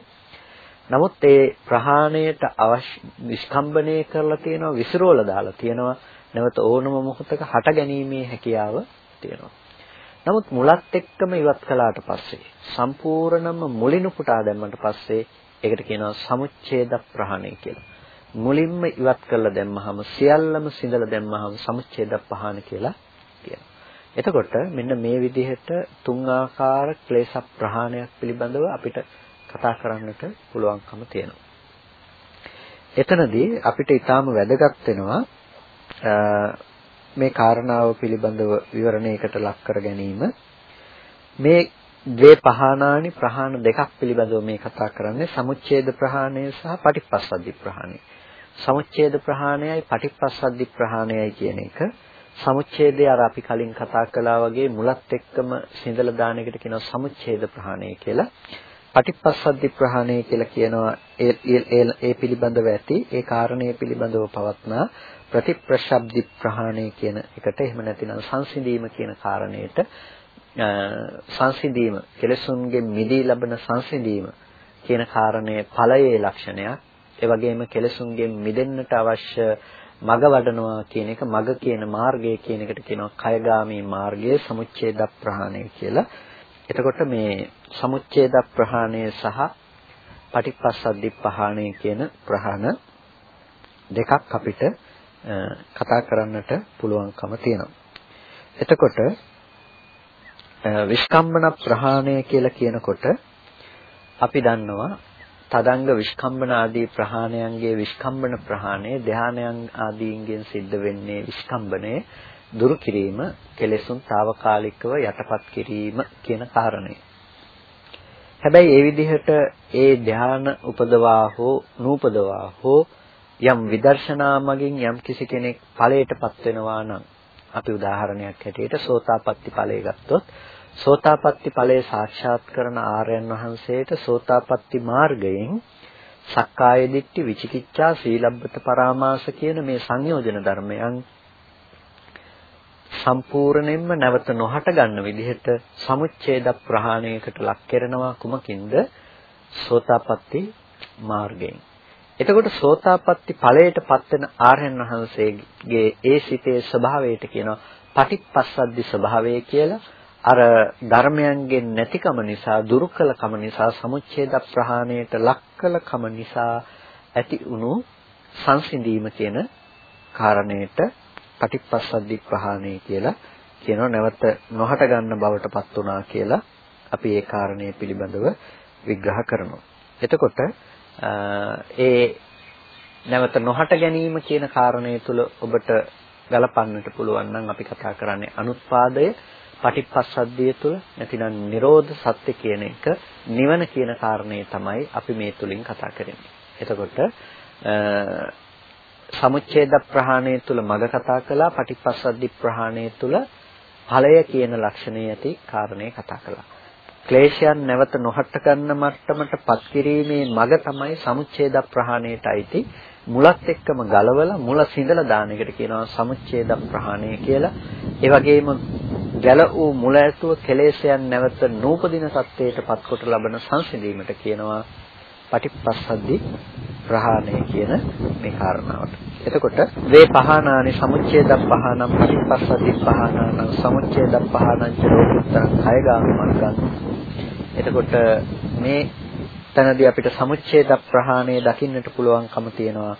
නමුත් ඒ ප්‍රහාණයට අවශ්‍ය විස්කම්බණය කරලා තියෙනවා විසිරෝල දාලා තියෙනවා නැවත ඕනම මොහොතක හට ගැනීමේ හැකියාව තියෙනවා. නමුත් මුලත් එක්කම ඉවත් කළාට පස්සේ සම්පූර්ණම මුලින් උපුටා දැම්මට පස්සේ ඒකට කියනවා සමුච්ඡේද ප්‍රහාණය කියලා. මුලින්ම ඉවත් කරලා දැම්මහම සියල්ලම සිඳලා දැම්මහම සමුච්ඡේද පහන කියලා කියනවා. එතකොට මෙන්න මේ විදිහට තුන් ආකාර ක්ලේශ ප්‍රහාණයක් පිළිබඳව අපිට කතා කරන්නට පුළුවන්කම තියෙනවා. එතනදී අපිට ඊටාම වැදගත් වෙනවා මේ කාරණාව පිළිබඳව විවරණයකට ලක් කර ගැනීම මේ ද්වේ පහනානි ප්‍රහාණ දෙකක් පිළිබඳව මේ කතා කරන්නේ සමුච්ඡේද ප්‍රහාණය සහ පටිපස්සද්ධි ප්‍රහාණය. සමුච්ඡේද ප්‍රහාණයයි පටිපස්සද්ධි ප්‍රහාණයයි කියන එක සමුච්ඡේදය අර අපි කලින් කතා කළා වගේ මුලත් එක්කම සිඳලා දාන එකට කියනවා සමුච්ඡේද ප්‍රහාණය කියලා. පටිපස්සද්ධි ප්‍රහාණය කියලා කියනවා ඒ ඒ පිළිබඳව ඇති ඒ කාරණේ පිළිබඳව පවත්නා ප්‍රතිප්‍රශබ්දි ප්‍රහාණය කියන එකට එහෙම නැතිනම් සංසිඳීම කියන කාරණේට සංසිඳීම කෙලසුන්ගේ මිදී ලබන සංසිඳීම කියන කාරණේ ඵලයේ ලක්ෂණයක් ඒ වගේම කෙලසුන්ගෙන් මිදෙන්නට අවශ්‍ය මග වඩනවා කියන එක මග කියන මාර්ගය කියන එකට කියනවා කයගාමී මාර්ගය සමුච්ඡේද ප්‍රහාණය කියලා. එතකොට මේ සමුච්ඡේද ප්‍රහාණය සහ පටිපස්සද්ධි ප්‍රහාණය කියන ප්‍රහාණ දෙකක් අපිට කතා කරන්නට පුළුවන්කම තියෙනවා. එතකොට විස්කම්බන ප්‍රහාණය කියලා කියනකොට අපි දන්නවා තදංග විස්කම්බන ආදී ප්‍රහාණයන්ගේ විස්කම්බන ප්‍රහාණය ධානයන් ආදීන්ගෙන් සිද්ධ වෙන්නේ විස්කම්බනේ දුරු කිරීම කෙලෙසුන් తాවකාලිකව යටපත් කිරීම කියන කාරණය. හැබැයි ඒ විදිහට ඒ ධාන උපදවා හෝ නූපදවා හෝ යම් විදර්ශනා මගින් යම් කිසි කෙනෙක් ඵලයටපත් වෙනවා නම් අපි උදාහරණයක් හැටියට සෝතාපට්ටි ඵලය ගත්තොත් සෝතාපට්ටි ඵලය සාක්ෂාත් කරන ආර්යයන් වහන්සේට සෝතාපට්ටි මාර්ගයෙන් සක්කාය දිට්ඨි විචිකිච්ඡා සීලබ්බත පරාමාස කියන මේ සංයෝජන ධර්මයන් සම්පූර්ණයෙන්ම නැවත නොහට ගන්න විදිහට සමුච්ඡේද ප්‍රහාණයකට ලක් කරනවා කුමකින්ද? සෝතාපට්ටි මාර්ගයෙන්. එතකොට සෝතාපට්ටි ඵලයට පත්වෙන ආර්යයන් වහන්සේගේ ඒ සිතේ ස්වභාවයට කියනවා පටිපස්සද්දි ස්වභාවය කියලා. අර ධර්මයන්ගෙන් නැතිකම නිසා දුරුකලකම නිසා සමුච්ඡේද ප්‍රහාණයට ලක්කලකම නිසා ඇති වුණු සංසිඳීම කියන කාරණයට පටිපස්සද්දි ප්‍රහාණය කියලා කියනවා නැවත නොහට ගන්න බවට පත් වුණා කියලා අපි ඒ කාරණය පිළිබඳව විග්‍රහ කරනවා. එතකොට ඒ නැවත නොහට ගැනීම කියන කාරණය තුල ඔබට ගලපන්නට පුළුවන් නම් අපි කතා කරන්නේ අනුත්පාදය පටිපස්සද්ධිය තුල නැතිනම් නිරෝධ සත්‍ය කියන එක නිවන කියන කාරණේ තමයි අපි මේ තුලින් කතා කරන්නේ. එතකොට සමුච්ඡේද ප්‍රහාණය තුල මග කතා කළා පටිපස්සද්ධි ප්‍රහාණය තුල ඵලය කියන ලක්ෂණයේ ඇති කාරණේ කතා කළා. ක්ලේශයන් නැවත නොහට ගන්න මට්ටමට පත් කිරීමේ මග තමයි සමුච්ඡේද ප්‍රහාණයට අයිති මුලත් එක්කම ගලවලා මුල සිඳලා දාන එකට කියනවා සමුච්ඡේද ප්‍රහාණය කියලා. ඒ වගේම ගැල වූ මුල ඇතුව කෙලෙසයන් නැවත නූපදින සත්‍යයට පත්කොට ලබන සංසිඳීමට කියනවා පටිපස්සද්දි ප්‍රහාණය කියන මේ කාරණාවට. එතකොට වේ පහනානි සමුච්ඡේද පහනම් පටිපස්සද්දි පහනානම් සමුච්ඡේද පහනං ච ලෝකුත්තරං කයගාම මග්ගං. එතකොට මේ තැනදී අපිට සමුච්ඡේද ප්‍රහාණය දකින්නට පුළුවන්කම තියෙනවා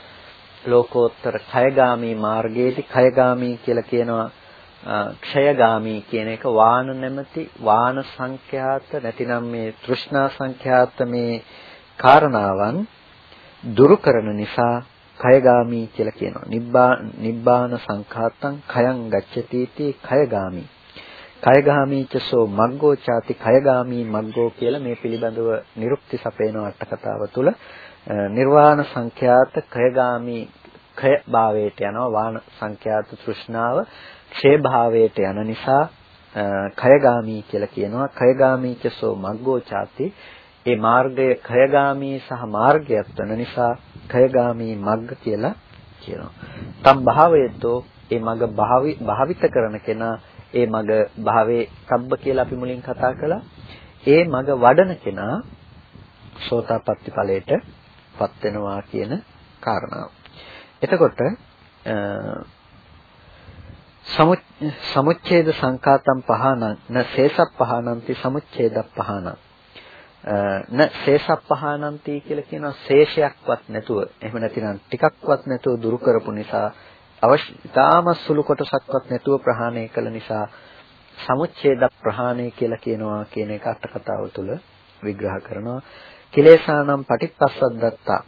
ලෝකෝත්තර කයගාමී මාර්ගයේදී කයගාමී කියලා කියනවා ක්ෂයගාමී කියන එක වාන නැමැති වාන සංඛ්‍යාත නැතිනම් මේ තෘෂ්ණා සංඛ්‍යාත මේ කාරණාවන් දුරු කරන නිසා කයගාමී කියලා කියනවා. නිබ්බා නිබ්බාන සංඛාතං khයං ගච්ඡති තී කයගාමී. කයගාමීචසෝ මග්ගෝ ചാති කයගාමී මග්ගෝ කියලා මේ පිළිබඳව නිරුක්ති සපේන අට කතාව තුළ නිර්වාණ සංඛ්‍යාත කයගාමී කය භාවයට යනවා වාන සංඛ්‍යාත තෘෂ්ණාව ක්ෂේ භාවයට යන නිසා කයගාමී කියලා කියනවා කයගාමීචසෝ මග්ගෝ ചാති ඒ මාර්ගය කයගාමී සහ මාර්ගයක් වන නිසා කයගාමී මග්ග කියලා කියනවා. තම් භාවයතෝ ඒ මග භාවිත කරන කෙනා ඒ මග භාවේ සබ්බ කියලා අපි මුලින් කතා කළා. ඒ මග වඩන කෙනා සෝතාපට්ටි ඵලයට පත් වෙනවා කියන කාරණාව. එතකොට සමුච්ඡේද සංකාතම් පහනං න සේසප්පහනන්ති සමුච්ඡේද පහනං න සේසප්පහනන්ති කියලා කියනවා ශේෂයක්වත් නැතුව. එහෙම නැතිනම් ටිකක්වත් නැතුව දුරු කරපු නිසා අවශ්‍ය තාම සුළු කොටසක්වත් නැතුව ප්‍රහාණය කළ නිසා සමුච්ඡේද ප්‍රහාණය කියලා කියනවා කියන එක අට කතාව තුළ විග්‍රහ කරනවා. කිලේශානම් පටිපස්සද්දත්තා.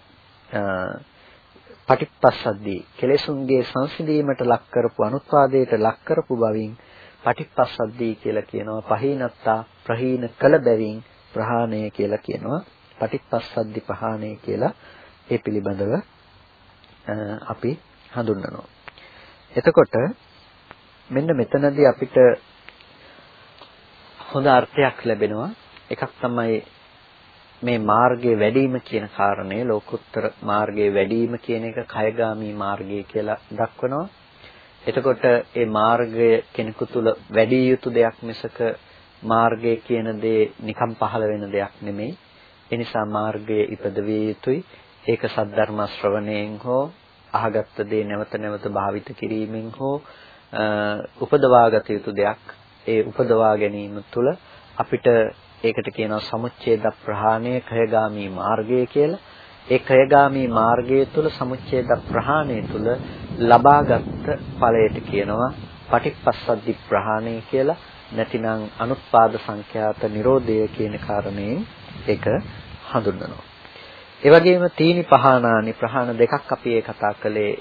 පටිපස්සද්දී. කෙලෙසුන්ගේ සංසිඳීමට ලක් කරපු අනුත්පාදයට ලක් කරපු බවින් පටිපස්සද්දී කියලා කියනවා. පහීනත්තා ප්‍රහීන කළ බැවින් ප්‍රහාණය කියලා කියනවා. පටිපස්සද්දි පහාණය කියලා ඒ පිළිබඳව අපි හඳුන්වනවා. එතකොට මෙන්න මෙතනදී අපිට හොඳ අර්ථයක් ලැබෙනවා. එකක් තමයි මේ මාර්ගයේ වැඩිම කියන කාරණය ලෝකෝත්තර මාර්ගයේ වැඩිම කියන එක කයගාමී මාර්ගය කියලා දක්වනවා. එතකොට ඒ මාර්ගය කෙනෙකු තුල වැඩි යුතු දෙයක් මිසක මාර්ගය කියන දේ නිකම් පහළ වෙන දෙයක් නෙමෙයි. ඒ නිසා මාර්ගයේ ඉපදවිය යුතුයි. ඒක සද්ධර්ම ශ්‍රවණයෙන් හෝ අහගත්ත දේ නැවත නැවත භාවිත කිරීමෙන් හෝ උපදවාගත යුතු දෙයක්. ඒ උපදවා ගැනීම තුළ අපිට ඒකට කියනවා සමුච්ඡේද ප්‍රහාණය කයගාමී මාර්ගය කියලා. ඒ කයගාමී මාර්ගය තුල සමුච්ඡේද ප්‍රහාණය තුල ලබාගත් ඵලයට කියනවා පටිච්චසද්දි ප්‍රහාණය කියලා. නැතිනම් අනුත්පාද සංඛ්‍යාත නිරෝධය කියන කාරණයෙන් ඒක හඳුන්වනවා. ඒ වගේම තීනි පහනානි ප්‍රහාණ දෙකක් අපි ඒ කතා කළේ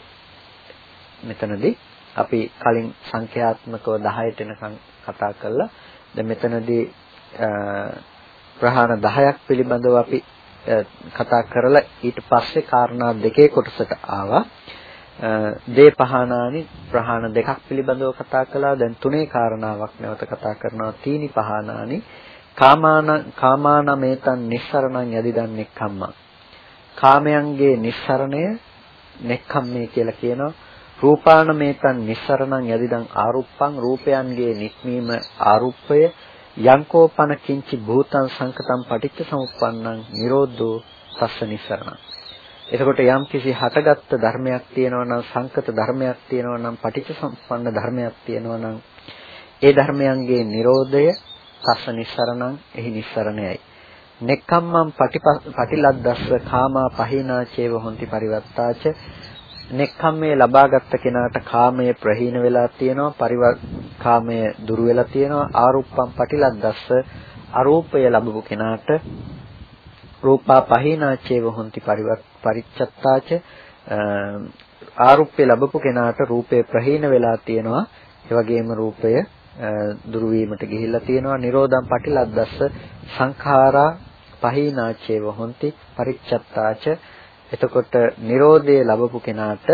මෙතනදී අපි කලින් සංඛ්‍යාත්මකව 10ට එනකන් කතා කළා. දැන් මෙතනදී ප්‍රහාණ 10ක් පිළිබඳව අපි කතා කරලා ඊට පස්සේ කාරණා දෙකේ කොටසට ආවා. දේ පහනානි ප්‍රහාණ දෙකක් පිළිබඳව කතා කළා. දැන් තුනේ කාරණාවක් නැවත කතා කරනවා. තීනි පහනානි කාමාන කාමානමේතන් නිස්සරණං යදිදන් නෙක්ඛම්මං. කාමයන්ගේ නිස්සරණය නෙක්ඛම්මේ කියලා කියනවා. රූපානමේතන් නිස්සරණං යදිදන් ආරුප්පං රූපයන්ගේ නික්මීම ආරුප්පය යංකෝපන කිංචි භූතං සංකතං පටිච්ච සමුප්පන්නං නිරෝධෝ තස්ස නිස්සරණ. එතකොට යම් කිසි හටගත්තු ධර්මයක් තියෙනවා නම් සංකත ධර්මයක් තියෙනවා නම් පටිච්ච සමුප්පන්න ධර්මයක් තියෙනවා නම් ඒ ධර්මයන්ගේ නිරෝධය තස්ස නිස්සරණං එහි නිස්සරණයයි. නෙක්ඛම්මං පටිලද්දස්ස කාමා පහිනා චේව හොಂತಿ පරිවත්තාච. නෙක්ඛම්මේ ලබාගත් කෙනාට කාමය ප්‍රහීන වෙලා තියෙනවා පරිවර් කාමය දුරු වෙලා තියෙනවා. ආරුප්පම් පටිලද්දස්ස අරූපය ලැබපු කෙනාට රූපා පහිනාචේව හොಂತಿ පරිච්ඡත්තාච ආරුප්පය ලැබපු කෙනාට රූපය ප්‍රහීන වෙලා තියෙනවා. ඒ වගේම රූපය දුරු වීමට ගිහිල්ලා තියෙනවා. නිරෝධම් පටිලද්දස්ස සංඛාරා පහිනාචේව හොಂತಿ පරිච්ඡත්තාච එතකොට Nirodhe ලැබපු කෙනාට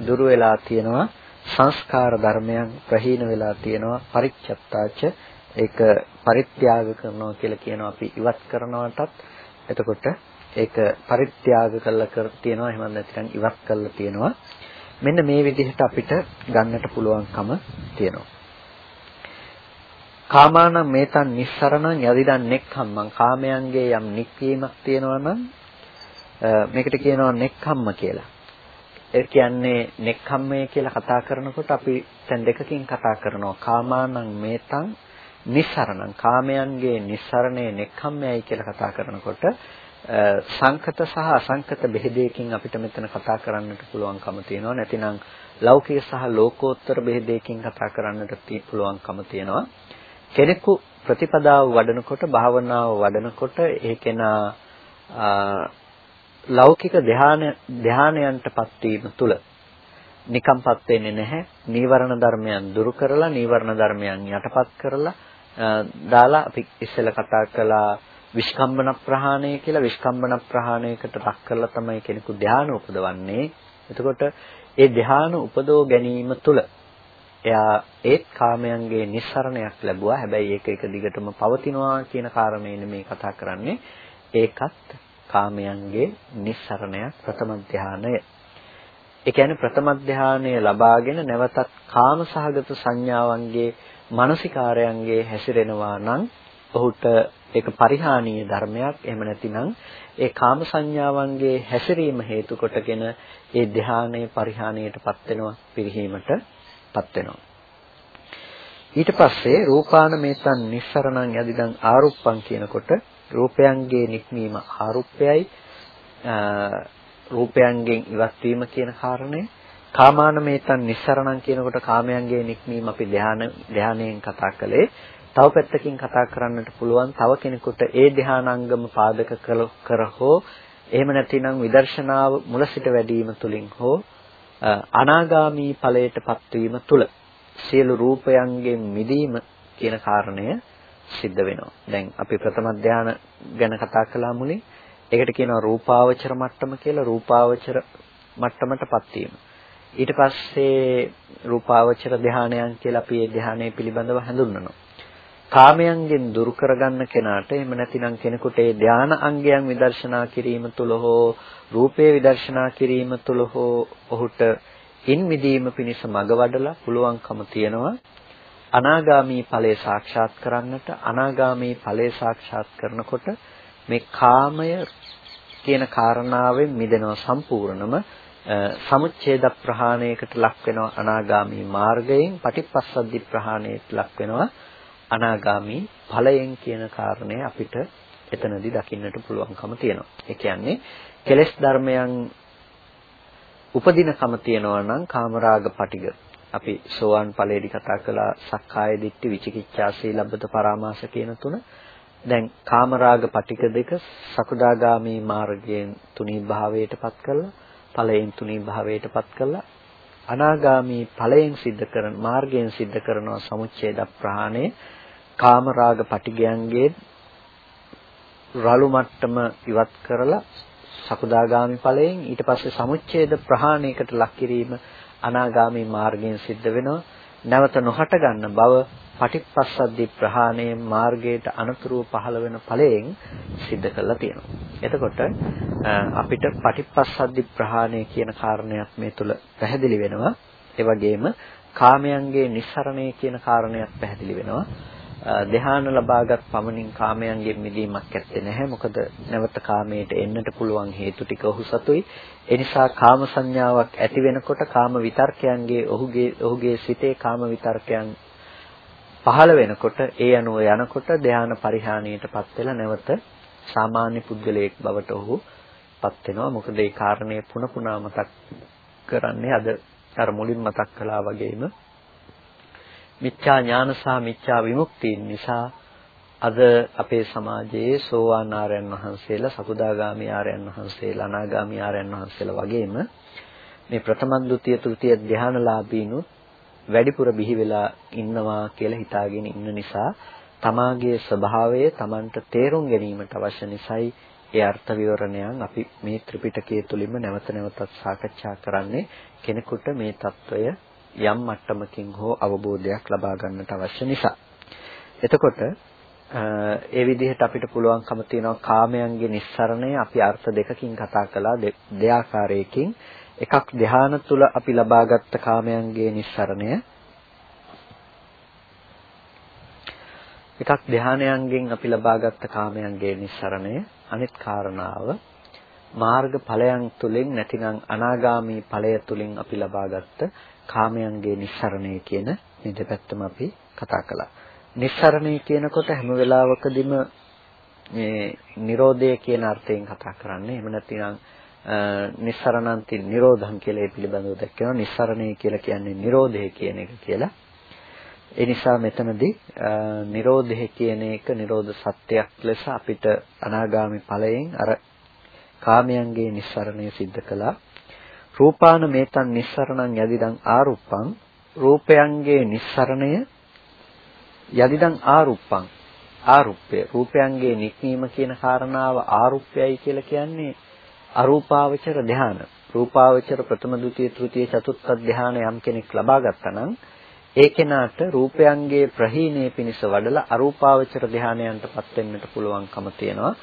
දුරු වෙලා තියෙනවා. සංස්කාර ධර්මයන් ප්‍රහීන වෙලා තියෙනවා. පරිච්ඡත්තාච ඒක පරිත්‍යාග කරනවා කියලා කියනවා අපි ඉවත් කරනවටත්. එතකොට ඒක පරිත්‍යාග කළා කර තියෙනවා. එහෙම නැත්නම් ඉවත් කළා තියෙනවා. මෙන්න මේ විදිහට අපිට ගන්නට පුළුවන්කම තියෙනවා. කාමාන මේතන් නිස්සරණං යදිදන් නෙක්ඛම්මං. කාමයන්ගේ යම් නික්වීමක් තියෙනවා නම් මේකට කියනවා නෙක්ඛම්ම කියලා. ඒ කියන්නේ නෙක්ඛම්මය කියලා කතා කරනකොට අපි දැන් දෙකකින් කතා කරනවා. කාමානං මේතං නිස්සරණං. කාමයන්ගේ නිස්සරණේ නෙක්ඛම්මයයි කියලා කතා කරනකොට සංකත සහ අසංකත බෙහෙදයකින් අපිට මෙතන කතා කරන්නට පුළුවන්කම තියෙනවා. නැතිනම් ලෞකික සහ ලෝකෝත්තර බෙහෙදයකින් කතා කරන්නට පුළුවන්කම තියෙනවා. කෙනෙකු ප්‍රතිපදාව වඩනකොට භාවනාව වඩනකොට ඒකේන ලෞකික ධානය ධානයන්ටපත් වීම තුල නිකම්පත් වෙන්නේ නැහැ. නීවරණ ධර්මයන් දුරු කරලා නීවරණ ධර්මයන් යටපත් කරලා දාලා අපි ඉස්සෙල්ලා කතා කළා විස්කම්බන ප්‍රහාණය කියලා විස්කම්බන ප්‍රහාණයකට ලක් කරලා තමයි කෙනෙකු ධානය උපදවන්නේ. එතකොට ඒ ධානය උපදව ගැනීම තුල එයා ඒත් කාමයන්ගේ නිස්සරණයක් ලැබුවා. හැබැයි ඒක එක දිගටම පවතිනවා කියන කාරණේ නෙමේ කතා කරන්නේ. ඒකත් කාමයන්ගේ නිස්සරණයක් ප්‍රථම ධානය. ඒ කියන්නේ ප්‍රථම ධානය ලබාගෙන නැවතත් කාම සහගත සංඥාවන්ගේ මානසිකාරයන්ගේ හැසිරෙනවා නම් ඔහුට ඒක පරිහානීය ධර්මයක්. එහෙම නැතිනම් ඒ කාම සංඥාවන්ගේ හැසිරීම හේතු කොටගෙන ඒ ධානයේ පරිහානියටපත් වෙනවා, පිරිහීමටපත් වෙනවා. ඊට පස්සේ රූපාන මේතන් නිස්සරණං යදිදං ආරුප්පං කියනකොට රූපයන්ගේ නික්මීම ආරුප්පයයි රූපයන්ගෙන් ඉවත් වීම කියන කාරණය කාමානමේතන් නිස්සරණම් කියනකොට කාමයන්ගේ නික්මීම අපි ධාන ධානයෙන් කතා කළේ තව පැත්තකින් කතා කරන්නට පුළුවන් තව කෙනෙකුට ඒ ධානාංගම පාදක කර හෝ එහෙම නැතිනම් විදර්ශනාව මුල සිට වැඩිම තුලින් හෝ අනාගාමී ඵලයට පත්වීම තුල සියලු රූපයන්ගෙන් මිදීම කියන කාරණය සිද්ධ වෙනවා. දැන් අපි ප්‍රථම ධාන ගැන කතා කළා මුලින්. ඒකට කියනවා රූපාවචර මට්ටම කියලා රූපාවචර මට්ටමටපත් වීම. ඊට පස්සේ රූපාවචර ධානයන් කියලා අපි ඒ ධානය පිළිබඳව හඳුන්වනවා. කාමයන්ගෙන් දුරු කරගන්න කෙනාට එහෙම නැතිනම් කෙනෙකුට ඒ ධාන අංගයන් විදර්ශනා කිරීම තුළ හෝ රූපේ විදර්ශනා කිරීම තුළ හෝ ඔහුට ඉන් මිදීම පිණිස මඟ වඩලා පුළුවන්කම තියෙනවා. අනාගාමී ඵලය සාක්ෂාත් කරන්නට අනාගාමී ඵලය සාක්ෂාත් කරනකොට මේ කාමය කියන කාරණාවෙන් මිදෙනවා සම්පූර්ණම. සමුච්ඡේද ප්‍රහාණයකට ලක් වෙනවා අනාගාමී මාර්ගයෙන් පටිපස්සද්ධි ප්‍රහාණයට ලක් වෙනවා. අනාගාමී ඵලයෙන් කියන කාරණය අපිට එතනදී දකින්නට පුළුවන්කම තියෙනවා. ඒ කියන්නේ කෙලෙස් ධර්මයන් උපදිනකම තියෙනවා නම් කාමරාග පටිග අපි සෝවාන් ඵලයේදී කතා කළා සක්කාය දිට්ඨි විචිකිච්ඡා සීලබ්බත පරාමාස කියන තුන. දැන් කාමරාග පටික දෙක සකුදාගාමී මාර්ගයෙන් තුනී භාවයටපත් කළා ඵලයෙන් තුනී භාවයටපත් කළා. අනාගාමී ඵලයෙන් සිද්ධ කරන මාර්ගයෙන් සිද්ධ කරනවා සමුච්ඡේද ප්‍රහාණය. කාමරාග පටිගයන්ගේ රළු මට්ටම ඉවත් කරලා සකුදාගාමි ඵලයෙන් ඊට පස්සේ සමුච්ඡේද ප්‍රහාණයකට ලක් කිරීම අනාගාමී මාර්ගයෙන් සිද්ධ වෙනවා නැවත නොහට ගන්න බව පටිපස්සද්ධි ප්‍රහාණය මාර්ගයට අනතුරුව පහළ වෙන ඵලයෙන් සිද්ධ කරලා තියෙනවා. එතකොට අපිට පටිපස්සද්ධි ප්‍රහාණය කියන කාරණයක් මේ තුල පැහැදිලි වෙනවා. ඒ වගේම කාමයන්ගේ නිස්සරණය කියන කාරණයක් පැහැදිලි වෙනවා. ධ්‍යාන ලබාගත් පමණින් කාමයන්ගෙන් මිදීමක් ඇත්තේ නැහැ. මොකද නැවත කාමයට එන්නට පුළුවන් හේතු ටික ඔහු සතුයි. ඒ නිසා කාම සංඥාවක් ඇති වෙනකොට කාම විතර්කයන්ගේ ඔහුගේ ඔහුගේ සිතේ කාම විතර්කයන් පහළ වෙනකොට ඒ අනුව යනකොට ධ්‍යාන පරිහානියටපත් වෙලා නැවත සාමාන්‍ය පුද්ගලයෙක් බවට ඔහුපත් වෙනවා. මොකද ඒ කාරණේ පුන පුනා මතක් කරන්නේ අද අර මුලින් මතක් කළා වගේම මිච්ඡා ඥාන සහ මිච්ඡා විමුක්තිය නිසා අද අපේ සමාජයේ සෝවාන් ආරයන් වහන්සේලා සකුදාගාමි ආරයන් වහන්සේලා අනාගාමි ආරයන් වහන්සේලා වගේම මේ ප්‍රථම ද්විතීය තෘතීය ධානලාභීනුත් වැඩිපුර බිහි වෙලා ඉන්නවා කියලා හිතාගෙන ඉන්න නිසා තමාගේ ස්වභාවය Tamanට තේරුම් ගැනීමට අවශ්‍ය නිසායි ඒ අර්ථ විවරණයන් අපි මේ ත්‍රිපිටකය තුලින්ම නැවත නැවතත් සාකච්ඡා කරන්නේ. කෙනෙකුට මේ తত্ত্বය යම් මට්ටමකින් හෝ අවබෝධයක් ලබා ගන්නට අවශ්‍ය නිසා. එතකොට ඒ විදිහට අපිට පුළුවන්කම තියෙනවා කාමයන්ගේ නිස්සරණය අපි අර්ථ දෙකකින් කතා කළා දෙආකාරයකින්. එකක් ධ්‍යාන තුල අපි ලබාගත් කාමයන්ගේ නිස්සරණය. එකක් ධානයන්ගෙන් අපි ලබාගත් කාමයන්ගේ නිස්සරණය. අනිත් කාරණාව මාර්ග ඵලයන් තුලින් නැතිනම් අනාගාමී ඵලය තුලින් අපි ලබාගත් කාමයන්ගේ නිස්සරණය කියන මේ දෙපැත්තම අපි කතා කළා. නිස්සරණය කියනකොට හැම වෙලාවකදීම මේ Nirodha කියන අර්ථයෙන් කතා කරන්නේ. එහෙම නැත්නම් නිස්සරණන්ති නිරෝධං කියලා ඒ පිළිබඳව දැක්කනවා. නිස්සරණය කියලා කියන්නේ Nirodha කියන එක කියලා. ඒ නිසා මෙතනදී Nirodha කියන එක Nirodha සත්‍යයක් ලෙස අපිට අනාගාමි ඵලයෙන් අර කාමයන්ගේ නිස්සරණය සිද්ධ කළා. රූපාන මේතන් නිස්සරණං යදිදං ආරුප්පං. රූපයන්ගේ නිස්සරණය යදිදං ආරුප්පං. ආරුප්පය. රූපයන්ගේ නික්මීම කියන කාරණාව ආරුප්පයයි කියලා කියන්නේ අරූපාවචර ධාන රූපාවචර ප්‍රථම ද්විතීය තෘතීය චතුර්ථ ධාන යම් කෙනෙක් ලබා ගත්තා නම් ඒ කෙනාට රූපයන්ගේ ප්‍රහීණය පිණිස වඩලා අරූපාවචර ධානයන්ටපත් වෙන්නට පුළුවන්කම තියෙනවා.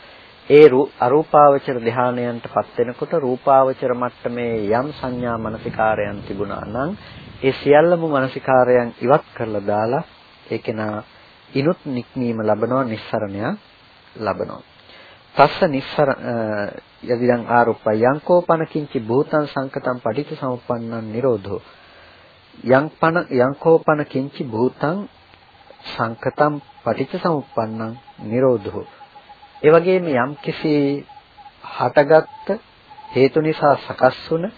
ඒ අරූපාවචර ධානයන්ටපත් වෙනකොට රූපාවචර මට්ටමේ යම් සංඥා මනසිකාරයන් තිබුණා නම් ඒ සියල්ලම මනසිකාරයන් ඉවත් කරලා දාලා ඒ කෙනා ඉනුත් නික්මීම ලබනවා නිස්සරණය ලබනවා. තස්ස නිස්සර යදිදං ආරූපය යංකෝපන කිංචි භූතං සංකතං පටිච්ච සමුප්පන්නං නිරෝධෝ. යංපන යංකෝපන කිංචි භූතං සංකතං පටිච්ච සමුප්පන්නං නිරෝධෝ. ඒ වගේම යම් කිසි හටගත්ත හේතු නිසා සකස් වුණ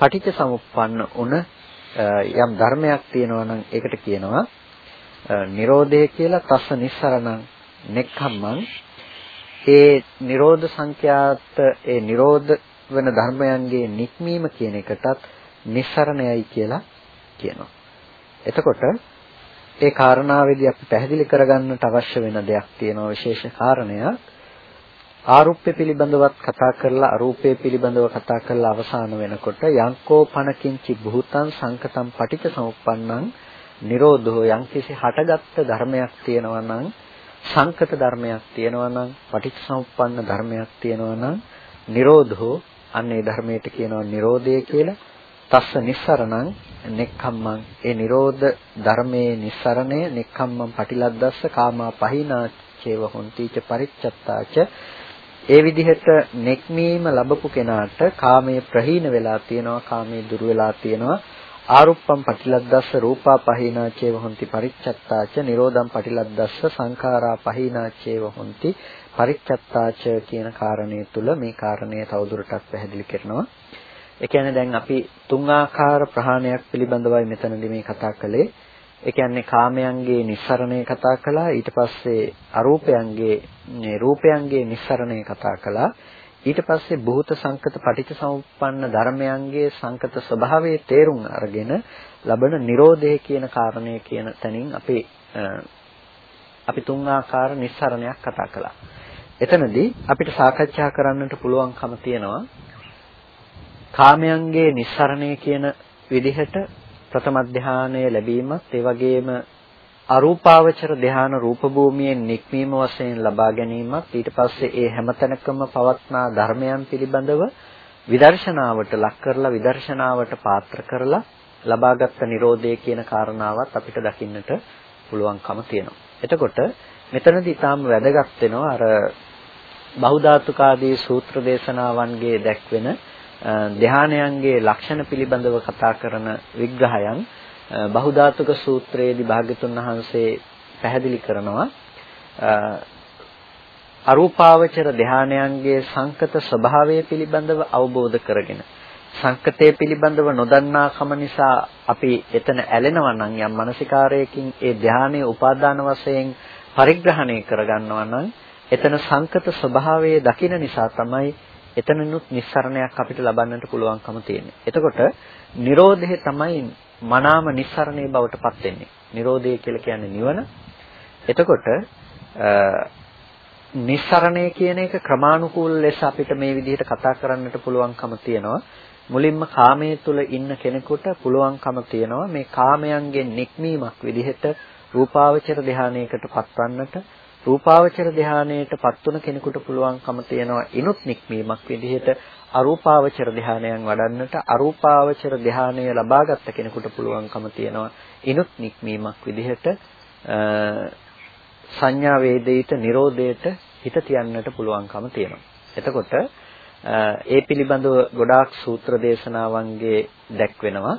පටිච්ච සමුප්පන්න වුණ යම් ධර්මයක් තියෙනවා නම් ඒකට කියනවා නිරෝධය කියලා තස්ස නිස්සරණං නෙක්ඛම්මං ඒ නිරෝධ සංඛ්‍යාත ඒ නිරෝධ වෙන ධර්මයන්ගේ නික්මීම කියන එකටත් නිස්සරණයයි කියලා කියනවා. එතකොට ඒ කාරණාවේදී අපි පැහැදිලි කරගන්නට අවශ්‍ය වෙන දෙයක් තියෙනවා විශේෂ කාරණයක්. ආරුප්‍ය පිළිබඳවත් කතා කරලා අරූපය පිළිබඳව කතා කරලා අවසාන වෙනකොට යංකෝ පනකින්චි භූතං සංකතං පටිච්ච සමුප්පන්නං නිරෝධෝ යම්කිසි හටගත්ත ධර්මයක් තියෙනවා නම් සංකත ධර්මයක් තියෙනවා නම් පටිච්චසමුප්පන්න ධර්මයක් තියෙනවා නම් නිරෝධෝ අන්නේ ධර්මයට කියනවා නිරෝධය කියලා. තස්ස නිස්සරණං නෙක්ඛම්මං. ඒ නිරෝධ ධර්මයේ නිස්සරණය නෙක්ඛම්මං පටිලද්දස්ස කාමා පහිනාචේව හොන්තිච පරිච්ඡත්තාච ඒ විදිහට නෙක්මීම ලැබපු කෙනාට කාමයේ ප්‍රහීන වෙලා තියෙනවා කාමයේ දුර වෙලා තියෙනවා. ආරුප්පම් පටිලද්දස්ස රූපා පහිනාචේව හොಂತಿ පරිච්ඡත්තාච නිරෝධම් පටිලද්දස්ස සංඛාරා පහිනාචේව හොಂತಿ පරිච්ඡත්තාච කියන කාරණය තුල මේ කාරණය තවදුරටත් පැහැදිලි කරනවා. ඒ කියන්නේ දැන් අපි තුන් ආකාර ප්‍රහාණයක් පිළිබඳවයි මෙතනදී මේ කතා කළේ. ඒ කියන්නේ කාමයන්ගේ නිස්සරණය කතා කළා ඊට පස්සේ අරූපයන්ගේ රූපයන්ගේ නිස්සරණය කතා කළා ඊට පස්සේ භූත සංකත පටිච්චසමුප්පන්න ධර්මයන්ගේ සංකත ස්වභාවයේ තේරුම් අරගෙන ලබන Nirodhe කියන කාරණය කියන තැනින් අපි අපි තුන් ආකාර නිස්සරණයක් කතා කළා. එතනදී අපිට සාකච්ඡා කරන්නට පුළුවන්කම තියෙනවා කාමයන්ගේ නිස්සරණය කියන විදිහට ප්‍රථම ධානය ලැබීමත් ඒ වගේම අරූපාවචර ධාන රූප භූමියෙන් නික්මීම වශයෙන් ලබා ගැනීමත් ඊට පස්සේ ඒ හැමතැනකම පවත්නා ධර්මයන් පිළිබඳව විදර්ශනාවට ලක් කරලා විදර්ශනාවට පාත්‍ර කරලා ලබාගත් Nirodhe කියන කාරණාවත් අපිට දකින්නට පුළුවන්කම තියෙනවා. එතකොට මෙතනදී ඊටාම වැදගත් වෙනවා අර බහුධාතුකාදී සූත්‍ර දේශනාවන්ගේ දැක්වෙන ධානයන්ගේ ලක්ෂණ පිළිබඳව කතා කරන විග්‍රහයන් බහුධාතුක සූත්‍රයේදී භාග්‍යතුන් වහන්සේ පැහැදිලි කරනවා. අරූපාවචර ධානයන්ගේ සංකත ස්වභාවය පිළිබඳව අවබෝධ කරගෙන සංකතය පිළිබඳව නොදන්නාකම නිසා අපි එතන ඇලෙනවා නම් යම් මානසිකාරයකින් ඒ ධානයේ උපාදාන වශයෙන් පරිග්‍රහණය කරගන්නවා නම් එතන සංකත ස්වභාවයේ දකින නිසා තමයි එතනනුත් නිස්සරණයක් අපිට ලබන්නට පුළුවන්කම තියෙන්නේ. එතකොට Nirodhe තමයි මනාම නිස්සරණේ බවට පත් වෙන්නේ. Nirodhe කියලා කියන්නේ නිවන. එතකොට නිස්සරණය කියන එක ක්‍රමානුකූල ලෙස අපිට මේ විදිහට කතා කරන්නට පුළුවන්කම තියෙනවා. මුලින්ම කාමයේ තුල ඉන්න කෙනෙකුට පුළුවන්කම තියෙනවා මේ කාමයන්ගෙන් නික්මීමක් විදිහට රූපාවචර ධානයකට පත්වන්නට රූපාවචර ධානයට පත්වන කෙනෙකුට පුළුවන්කම තියෙනවා ඉනුත් නික්මීමක් විදිහට අරූපාවචර ධානයන් වඩන්නට අරූපාවචර ධානය ලබාගත් කෙනෙකුට පුළුවන්කම තියෙනවා ඉනුත් නික්මීමක් විදිහට සංඥා වේදිත නිරෝධයට හිත තියන්නට පුළුවන්කම තියෙනවා. එතකොට ඒ පිළිබඳව ගොඩාක් සූත්‍ර දේශනාවන්ගේ දැක්වෙනවා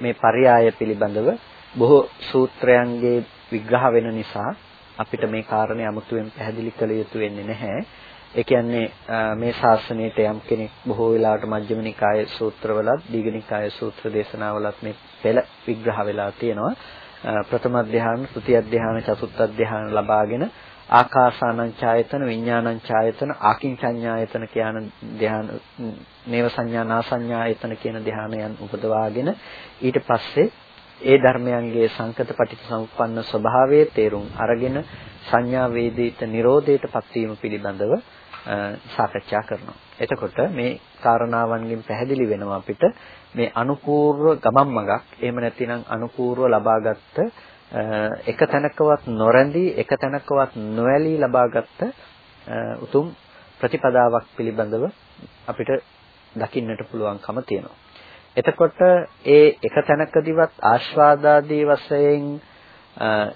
මේ පරයය පිළිබඳව බොහෝ සූත්‍රයන්ගේ විග්‍රහ වෙන නිසා අපිට මේ කාරණේ අමුතුවෙන් පැහැදිලි කළ යුතු වෙන්නේ නැහැ. ඒ කියන්නේ මේ ශාසනයට යම් කෙනෙක් බොහෝ වෙලාවට මජ්ක්‍ධිම නිකායේ සූත්‍රවලත් දීඝ නිකායේ සූත්‍ර දේශනාවලත් මේ පෙළ විග්‍රහ වෙලා තියෙනවා. ප්‍රථම ධ්‍යාන, ဒုတိ ය ධ්‍යාන, චතුර්ථ ධ්‍යාන ලබාගෙන ආකාසානං ඡායතන, විඥානං ඡායතන, ආකින්චඤ්ඤායතන කියන ධ්‍යාන, නේව සංඥා නාසඤ්ඤායතන කියන ධ්‍යානයන් උපදවාගෙන ඊට පස්සේ ඒ ධර්මයන්ගේ සංකත පටිච්චසමුප්පන්න ස්වභාවයේ තේරුම් අරගෙන සංඥා වේදිත නිරෝධයට පත්වීම පිළිබඳව සාකච්ඡා කරනවා. එතකොට මේ කාරණාවන්ගෙන් පැහැදිලි වෙනවා අපිට මේ අනුපූර්ව ගමන් මගක් එහෙම නැතිනම් අනුපූර්ව ලබාගත් එක තැනකවත් නොරැඳී එක තැනකවත් නොඇලී ලබාගත් උතුම් ප්‍රතිපදාවක් පිළිබඳව අපිට දකින්නට පුළුවන්කම තියෙනවා. එතකොට ඒ එක තැනකදීවත් ආස්වාදාදී වශයෙන්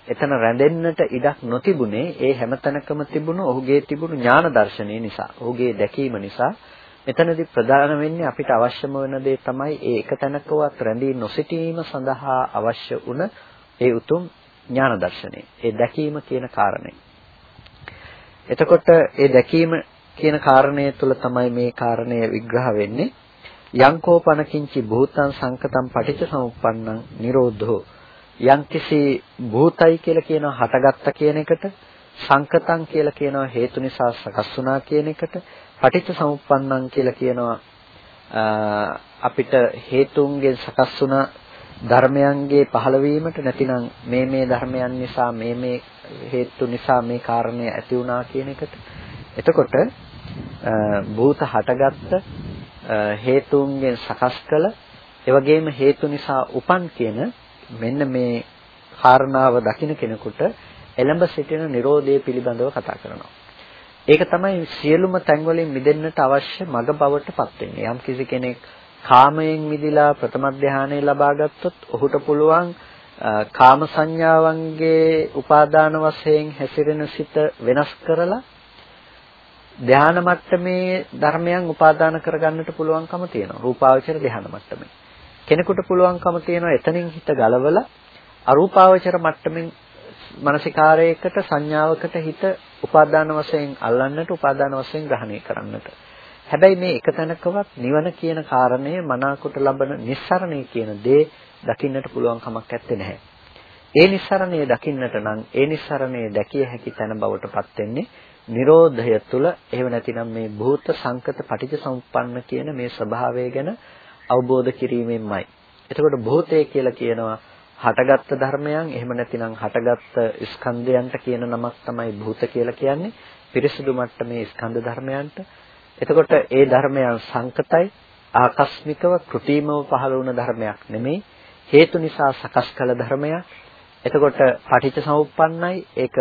එතන රැඳෙන්නට ඉඩක් නොතිබුණේ ඒ හැමතැනකම තිබුණු ඔහුගේ තිබුණු ඥාන දර්ශනය නිසා ඔහුගේ දැකීම නිසා මෙතනදී ප්‍රධාන වෙන්නේ අපිට අවශ්‍යම වෙන දේ තමයි ඒ එක තැනකවත් රැඳී නොසිටීම සඳහා අවශ්‍ය වුණ ඒ උතුම් ඥාන දර්ශනය. ඒ දැකීම කියන කාරණය. එතකොට ඒ දැකීම කියන කාරණය තුළ තමයි මේ කාරණය විග්‍රහ වෙන්නේ. යංකෝපනකින්චි භූතං සංකතං පටිච්ච සමුප්පන්නං නිරෝධෝ යම්කිසි භූතයි කියලා කියනවා හටගත්ත කියන එකට සංකතං කියලා කියනවා හේතු නිසා සකස් වුණා කියන එකට පටිච්ච සමුප්පන්නං කියලා කියනවා අපිට හේතුන්ගෙන් සකස් වුණ ධර්මයන්ගේ පහළවීමට නැතිනම් මේ මේ ධර්මයන් නිසා මේ මේ හේතු නිසා මේ කාරණය ඇති වුණා කියන එකට. එතකොට භූත හටගත්ත හේතුන්ගෙන් සකස් කළ ඒ වගේම හේතු නිසා උපන් කියන මෙන්න මේ කාරණාව දකින්න කෙනෙකුට එළඹ සිටින Nirodhe පිළිබඳව කතා කරනවා. ඒක තමයි සියලුම තැන්වලින් මිදෙන්නට අවශ්‍ය මඟ බවට පත් වෙන්නේ. යම් කිසි කෙනෙක් කාමයෙන් මිදිලා ප්‍රථම ධානය ලබා ගත්තොත් ඔහුට පුළුවන් කාම සංඥාවන්ගේ උපාදාන වශයෙන් හැසිරෙන සිත වෙනස් කරලා ධාන මට්ටමේ ධර්මයන් උපාදාන කරගන්නට පුළුවන්කම තියෙනවා. රූපාවචර ධාන මට්ටමේ. කෙනෙකුට පුළුවන්කම තියෙනවා එතනින් හිත ගලවලා අරූපාවචර මට්ටමින් මානසිකාරයකට සංඥාවකට හිත උපාදාන වශයෙන් අල්ලන්නට උපාදාන වශයෙන් ග්‍රහණය කරන්නට. හැබැයි මේ එක තැනකවත් නිවන කියන කාරණය මනාකොට ලබන නිස්සරණය කියන දේ දකින්නට පුළුවන් කමක් නැත්තේ නැහැ. ඒ නිස්සරණය දකින්නට නම් ඒ නිස්සරණය දැකිය හැකි තැන බවට පත් වෙන්නේ Nirodhaය තුල එහෙම නැතිනම් මේ භූත සංකත පටිච්චසමුප්පන්න කියන මේ ස්වභාවය ගැන අවබෝධ කිරීමෙන්මයි. එතකොට භූතය කියලා කියනවා හටගත්තු ධර්මයන් එහෙම නැතිනම් හටගත්ත ස්කන්ධයන්ට කියන නමක් තමයි භූත කියලා කියන්නේ. පිරිසුදු මට්ටමේ ස්කන්ධ ධර්මයන්ට. එතකොට ඒ ධර්මයන් සංකතයි ආකස්මිකව කෘතිමව පහළ වුණ ධර්මයක් නෙමෙයි. හේතු නිසා සකස් කළ ධර්මයක්. එතකොට පටිච්ච සමුප්පන්නයි ඒක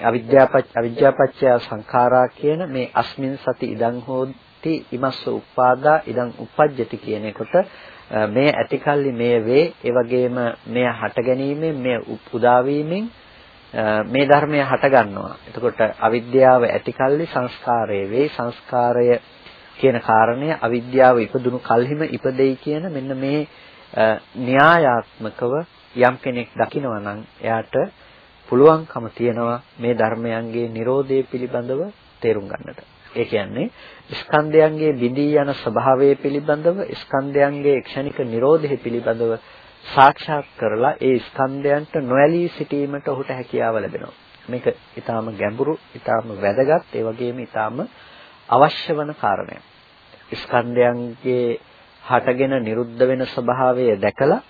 අවිද්‍යාපච්ච අවිද්‍යාපච්චය සංඛාරා කියන මේ අස්මින් සති ඉදං හෝති ඉමස්ස උපාදා ඉදං උපජ්ජති කියන එකට මේ ඇතිකල්ලි මේ වේ ඒ වගේම මෙය හට ගැනීමෙන් මෙය උදා වීමෙන් මේ ධර්මය හට ගන්නවා. එතකොට අවිද්‍යාව ඇතිකල්ලි සංස්කාරය වේ සංස්කාරය කියන කාරණය අවිද්‍යාව ඉපදුණු කල්හිම ඉපදෙයි කියන මෙන්න මේ න්‍යායාත්මකව යම් කෙනෙක් දකිනවා නම් එයාට පුළුවන්කම තියනවා මේ ධර්මයන්ගේ Nirodhe පිළිබඳව තේරුම් ගන්නට. ඒ කියන්නේ ස්කන්ධයන්ගේ බිඳී යන ස්වභාවය පිළිබඳව ස්කන්ධයන්ගේ ක්ෂණික නිරෝධය පිළිබඳව සාක්ෂාත් කරලා ඒ ස්කන්ධයන්ට නොඇලී සිටීමට ඔහුට හැකියාව ලැබෙනවා. මේක ඊටාම ගැඹුරු, ඊටාම වැදගත්, ඒ වගේම ඊටාම අවශ්‍ය වන කාරණයක්. ස්කන්ධයන්ගේ හටගෙන නිරුද්ධ වෙන ස්වභාවය දැකලා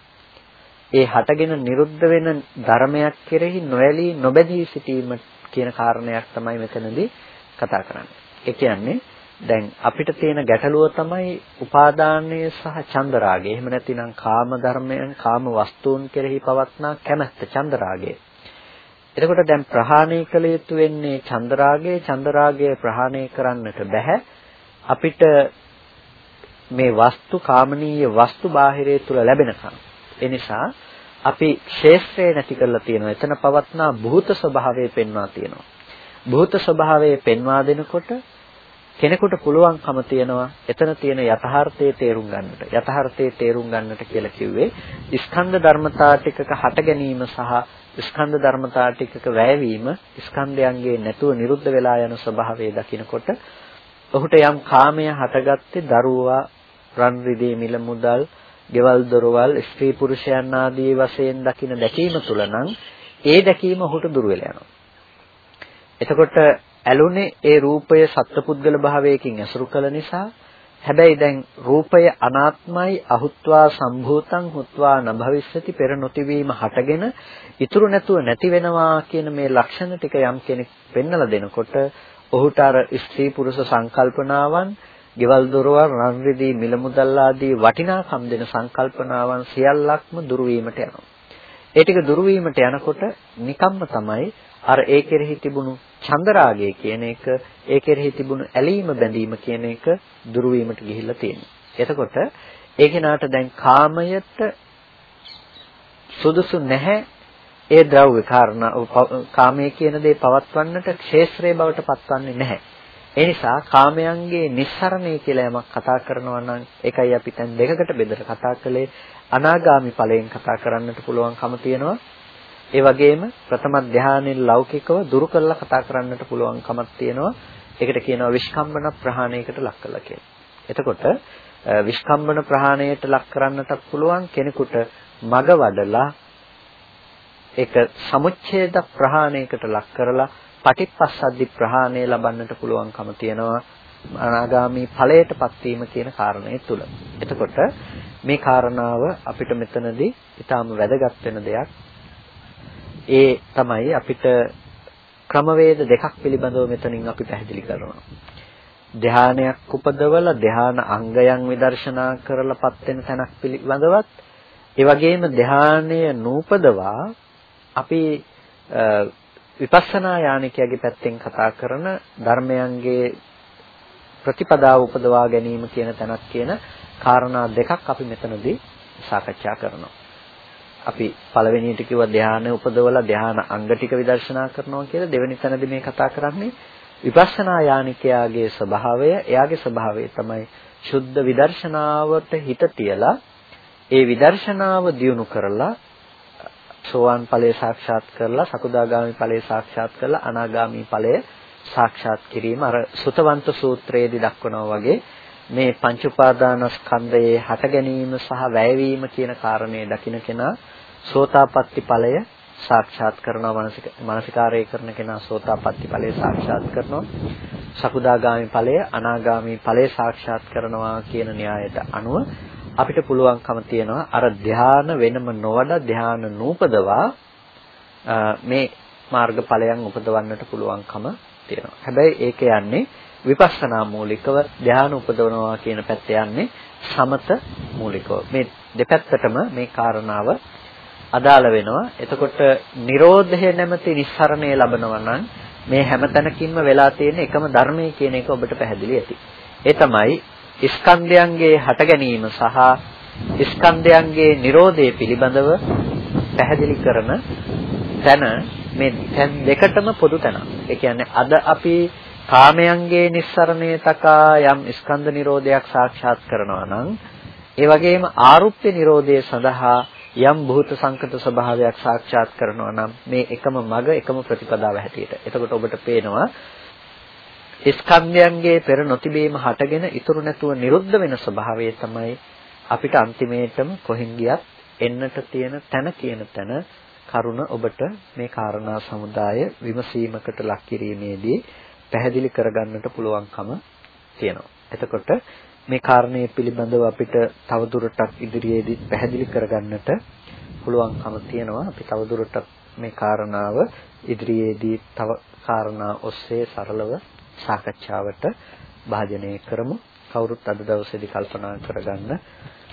ඒ හටගෙන නිරුද්ධ වෙන ධර්මයක් කෙරෙහි නොඇලී නොබැඳී සිටීම කියන කාරණයක් තමයි මෙතනදී කතා කරන්නේ. ඒ කියන්නේ දැන් අපිට තියෙන ගැටලුව තමයි උපාදානය සහ චන්දරාගය. එහෙම නැතිනම් කාම ධර්මයන්, කාම වස්තුන් කෙරෙහි පවත්නා කැමැත්ත චන්දරාගය. එතකොට දැන් ප්‍රහාණය කළ යුතු වෙන්නේ චන්දරාගය. චන්දරාගය ප්‍රහාණය කරන්නට බෑ. අපිට මේ වස්තු කාමනීය වස්තු බාහිරය තුල ලැබෙනකම්. ඒ නිසා අපි ශේෂ්ත්‍රය නැති කරලා තියෙනවා. එතන පවත්නා භූත ස්වභාවය පෙන්වා තියෙනවා. භූත ස්වභාවය පෙන්වා දෙනකොට කෙනෙකුට පුළුවන්කම තියනවා එතන තියෙන යථාර්ථයේ තේරුම් ගන්නට. යථාර්ථයේ තේරුම් ගන්නට කියලා කිව්වේ ස්කන්ධ ධර්මතා ටිකක හට ගැනීම සහ ස්කන්ධ ධර්මතා ටිකක වැයවීම ස්කන්ධයන්ගේ නැතුව නිරුද්ධ වෙලා යන ස්වභාවය දකිනකොට ඔහුට යම් කාමය හටගත්තේ දරුවා රන් රිදී මිල මුදල් ගෙවල් දොරවල් ස්ත්‍රී පුරුෂයන් ආදී වශයෙන් දකින දැකීම තුල නම් ඒ දැකීම ඔහුට දුර වෙලා යනවා. එතකොට ඇලුනේ ඒ රූපය සත්පුද්ගල භාවයකින් ඇසුරු කළ නිසා හැබැයි දැන් රූපය අනාත්මයි අහුත්වා සම්භූතං හුත්වා නභවිස්සති පෙර නොතිවීම හටගෙන ඉතුරු නැතුව නැති වෙනවා කියන මේ ලක්ෂණ ටික යම් කෙනෙක් පෙන්නලා දෙනකොට ඔහුට අර ස්ත්‍රී පුරුෂ සංකල්පනාවන්, ගෙවල් දොරවල්, රන් රිදී, මිල මුදල් ආදී වටිනාකම් දෙන සංකල්පනාවන් සියල්ලක්ම දුරු වීමට යනවා. ඒ ටික දුරු වීමට යනකොට නිකම්ම තමයි අර ඒ කෙරෙහි තිබුණු චන්දරාගය කියන එක ඒ කෙරෙහි තිබුණු ඇලීම බැඳීම කියන එක දුරු වීමට ගිහිල්ලා තියෙනවා. එතකොට ඒ කෙනාට දැන් කාමයට සුදුසු නැහැ ඒ ද්‍රව්‍ය කාරණා කාමයේ කියන දේ පවත්වන්නට ක්ෂේත්‍රයේ බවට පත්වන්නේ නැහැ. ඒ නිසා කාමයන්ගේ නිස්සරණය කියලා යමක් කතා කරනවා නම් ඒකයි අපි දැන් දෙකකට බෙදලා කතා කළේ අනාගාමි ඵලයෙන් කතා කරන්නට පුළුවන්කම තියෙනවා ඒ වගේම ප්‍රථම ධානයෙන් ලෞකිකව දුරු කරලා කතා කරන්නට පුළුවන්කමක් තියෙනවා. ඒකට කියනවා විස්කම්බන ප්‍රහාණයකට ලක් කළා කියලා. එතකොට විස්කම්බන ප්‍රහාණයට ලක් කරන්නට පුළුවන් කෙනෙකුට මග වඩලා ඒක සමුච්ඡේද ප්‍රහාණයකට ලක් කරලා පටිපස්සද්ධි ප්‍රහාණය ලබන්නට පුළුවන්කම තියෙනවා අනාගාමී ඵලයටපත් වීම කියන කාරණය තුල. එතකොට මේ කාරණාව අපිට මෙතනදී ඊටාම වැදගත් වෙන දෙයක්. ඒ තමයි අපිට ක්‍රමවේද දෙකක් පිළිබඳව මෙතනින් අපි පැහැදිලි කරනවා. ධානයක් උපදවලා ධාන අංගයන් විදර්ශනා කරලාපත් වෙන තැනක් පිළිබඳවත් ඒ වගේම ධානය නූපදවා අපි විපස්සනා යානිකයාගේ පැත්තෙන් කතා කරන ධර්මයන්ගේ ප්‍රතිපදාව උපදවා ගැනීම කියන තැනක් කියන කාරණා දෙකක් අපි මෙතනදී සාකච්ඡා කරනවා. අපි පළවෙනියට කිව්ව ධානය උපදවලා ධාන අංග ටික විදර්ශනා කරනවා කියලා දෙවෙනි තැනදී මේ කතා කරන්නේ විපස්සනා යානිකයාගේ ස්වභාවය එයාගේ ස්වභාවය තමයි සුද්ධ විදර්ශනාවට හිත තියලා ඒ විදර්ශනාව දියුණු කරලා සෝවාන් ඵලය සාක්ෂාත් කරලා සකුදාගාමි ඵලය සාක්ෂාත් කරලා අනාගාමි ඵලය සාක්ෂාත් කිරීම. අර සුතවන්ත සූත්‍රයේදී දක්වනවා වගේ මේ පංච උපාදානස්කන්ධයේ හට ගැනීම සහ වැයවීම කියන කාරණේ දකින්න කෙනා සෝතාපට්ටි ඵලය සාක්ෂාත් කරනවා මානසික මානසිකාරය කරන කෙනා සෝතාපට්ටි ඵලය සාක්ෂාත් කරනවා. සකුදාගාමි ඵලය අනාගාමි ඵලය සාක්ෂාත් කරනවා කියන න්‍යායයට අනුව අපිට පුළුවන්කම තියෙනවා අර ධාන වෙනම නොවඩ ධාන නූපදවා මේ මාර්ගඵලයන් උපදවන්නට පුළුවන්කම තියෙනවා. හැබැයි ඒක යන්නේ විපස්සනා මූලිකව ධාන උපදවනවා කියන පැත්ත යන්නේ සමත මූලිකව. මේ දෙපැත්තටම මේ කාරණාව අදාළ වෙනවා. එතකොට Nirodha නැමැති නිස්සරණය ලබනවා නම් මේ හැමතැනකින්ම වෙලා තියෙන එකම ධර්මයේ කියන එක ඔබට පැහැදිලි ඇති. ඒ තමයි ස්කන්ධයන්ගේ හට ගැනීම සහ ස්කන්ධයන්ගේ Nirodhe පිළිබඳව පැහැදිලි කරන තැන මේ තැන් දෙකටම පොදු තැනක්. ඒ කියන්නේ අද අපි කාමයන්ගේ නිස්සරණය තකා යම් ස්කන්ධ නිරෝධයක් සාක්ෂාත් කරනවා නම් ඒ වගේම ආරුප්‍ය නිරෝධය සඳහා යම් භූත සංකත ස්වභාවයක් සාක්ෂාත් කරනවා නම් මේ එකම මඟ එකම ප්‍රතිපදාව හැටියට. එතකොට ඔබට පේනවා ස්කන්ධයන්ගේ පෙර නොතිබීම හටගෙන ඉතුරු නැතුව නිරුද්ධ වෙන ස්වභාවය තමයි අපිට අන්තිමේටම කොහෙන් ගියත් එන්නට තියෙන තැන කියන තැන කරුණ ඔබට මේ කාරණා සමුදාය විමසීමකට ලක් කිරීමේදී පැහැදිලි කරගන්නට පුළුවන්කම තියෙනවා. එතකොට මේ කාරණේ පිළිබඳව අපිට තවදුරටත් ඉදිරියේදී පැහැදිලි කරගන්නට පුළුවන්කම තියෙනවා. අපි තවදුරටත් මේ කාරණාව ඉදිරියේදී තව කාරණා ඔස්සේ සරලව සාකච්ඡාවට භාජනය කරමු. කවුරුත් අද දවසේදී කල්පනා කරගන්න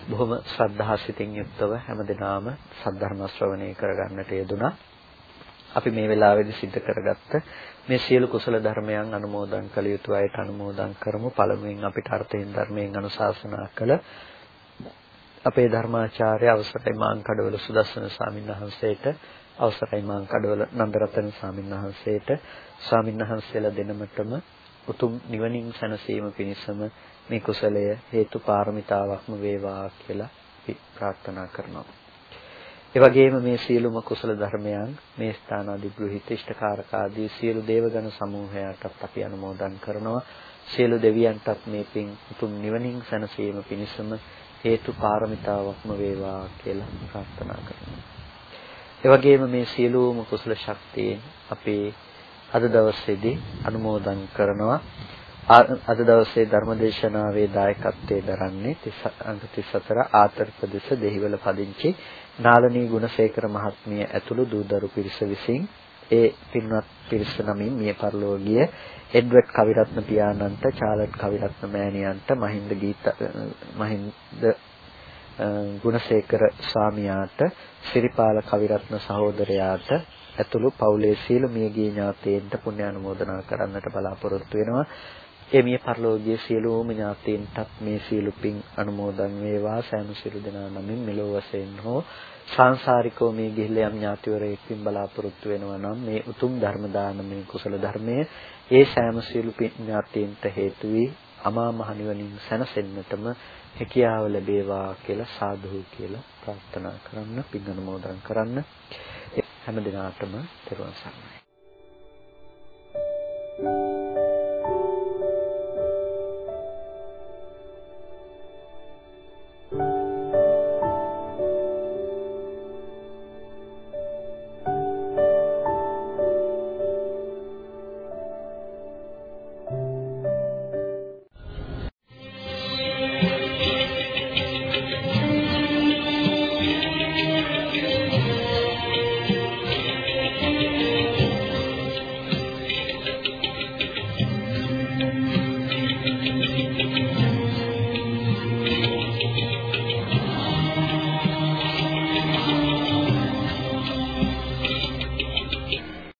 බොහොම ශ්‍රද්ධා සිතින් යුක්තව හැමදෙනාම සද්ධර්ම ශ්‍රවණය කරගන්නට යෙදුනා. අපි මේ වෙලාවේදී සිද්ධ කරගත්ත මේ සියලු කුසල ධර්මයන් අනුමෝදන් කළ යුතු අයට අනුමෝදන් කරමු. පළමුවෙන් අපිට අර්ථයෙන් ධර්මයෙන් අනුශාසනා කළ අපේ ධර්මාචාර්ය අවසරයි මාංකඩවල සුදස්සන ස්වාමීන් වහන්සේට අවසරයි මාංකඩවල නන්දරතන ස්වාමීන් වහන්සේට ස්වාමීන් වහන්සේලා දෙනමතම උතුම් නිවනින් සැනසීම පිණිසම මේ කුසලය හේතු පාරමිතාවක්ම වේවා කියලා අපි ප්‍රාර්ථනා කරනවා. ඒ වගේම මේ සියලුම කුසල ධර්මයන් මේ ස්ථානාදිග්‍රහිත ඉෂ්ඨකාරකාදී සියලු දේවගණ සමූහයටත් අපි අනුමෝදන් කරනවා. සියලු දෙවියන්ටත් මේ පින් උතුම් නිවනින් සැනසීම පිණිසම හේතු පාරමිතාවක්ම වේවා කියලා ප්‍රාර්ථනා කරනවා. ඒ වගේම මේ සියලුම කුසල ශක්තියෙන් අපේ අද දවසේදී අනුමෝදන් කරනවා. අද දවසේ ධර්මදේශනාවේ දායකත්වයේ දරන්නේ 34 ආතර ප්‍රදේශ දෙහිවල පදිංචි නාලනී ගුණසේකර මහත්මිය ඇතුළු දූදරු පිරිස විසින් ඒ පින්වත් පිරිස නමින් මිය පරලෝකීය එඩ්වඩ් කවිරත්න පියාණන්ට චාලට් කවිරත්න මෑණියන්ට මහින්ද ගීත මහින්ද ගුණසේකර ස්වාමියාට සිරිපාල කවිරත්න සහෝදරයාට ඇතුළු පවුලේ සීල මියගිය ඥාතීන්ට පුණ්‍ය අනුමෝදනා කරන්නට බලාපොරොත්තු වෙනවා. ඒ මිය පරලෝකීය සියලුම ඥාතීන්ටත් මේ සීල පින් අනුමෝදන් වේවා සෑම සියලු දෙනා නමින් මෙලොව වශයෙන් හෝ සංසාරිකව මේ ගිහිල්ලා යම් ඥාතිවරයෙක්ින් බලාපොරොත්තු වෙනවා නම් මේ උතුම් ධර්ම දානමය කුසල ධර්මය ඒ සෑම සියලු ඥාතීන්ට හේතු වී අමා මහ නිවනින් සැනසෙන්නටම හැකියාව ලැබේවා කියලා සාදු කියලා ප්‍රාර්ථනා කරන්න පින් අනුමෝදන් කරන්න හැම දිනාටම තෙරුවන් සරණයි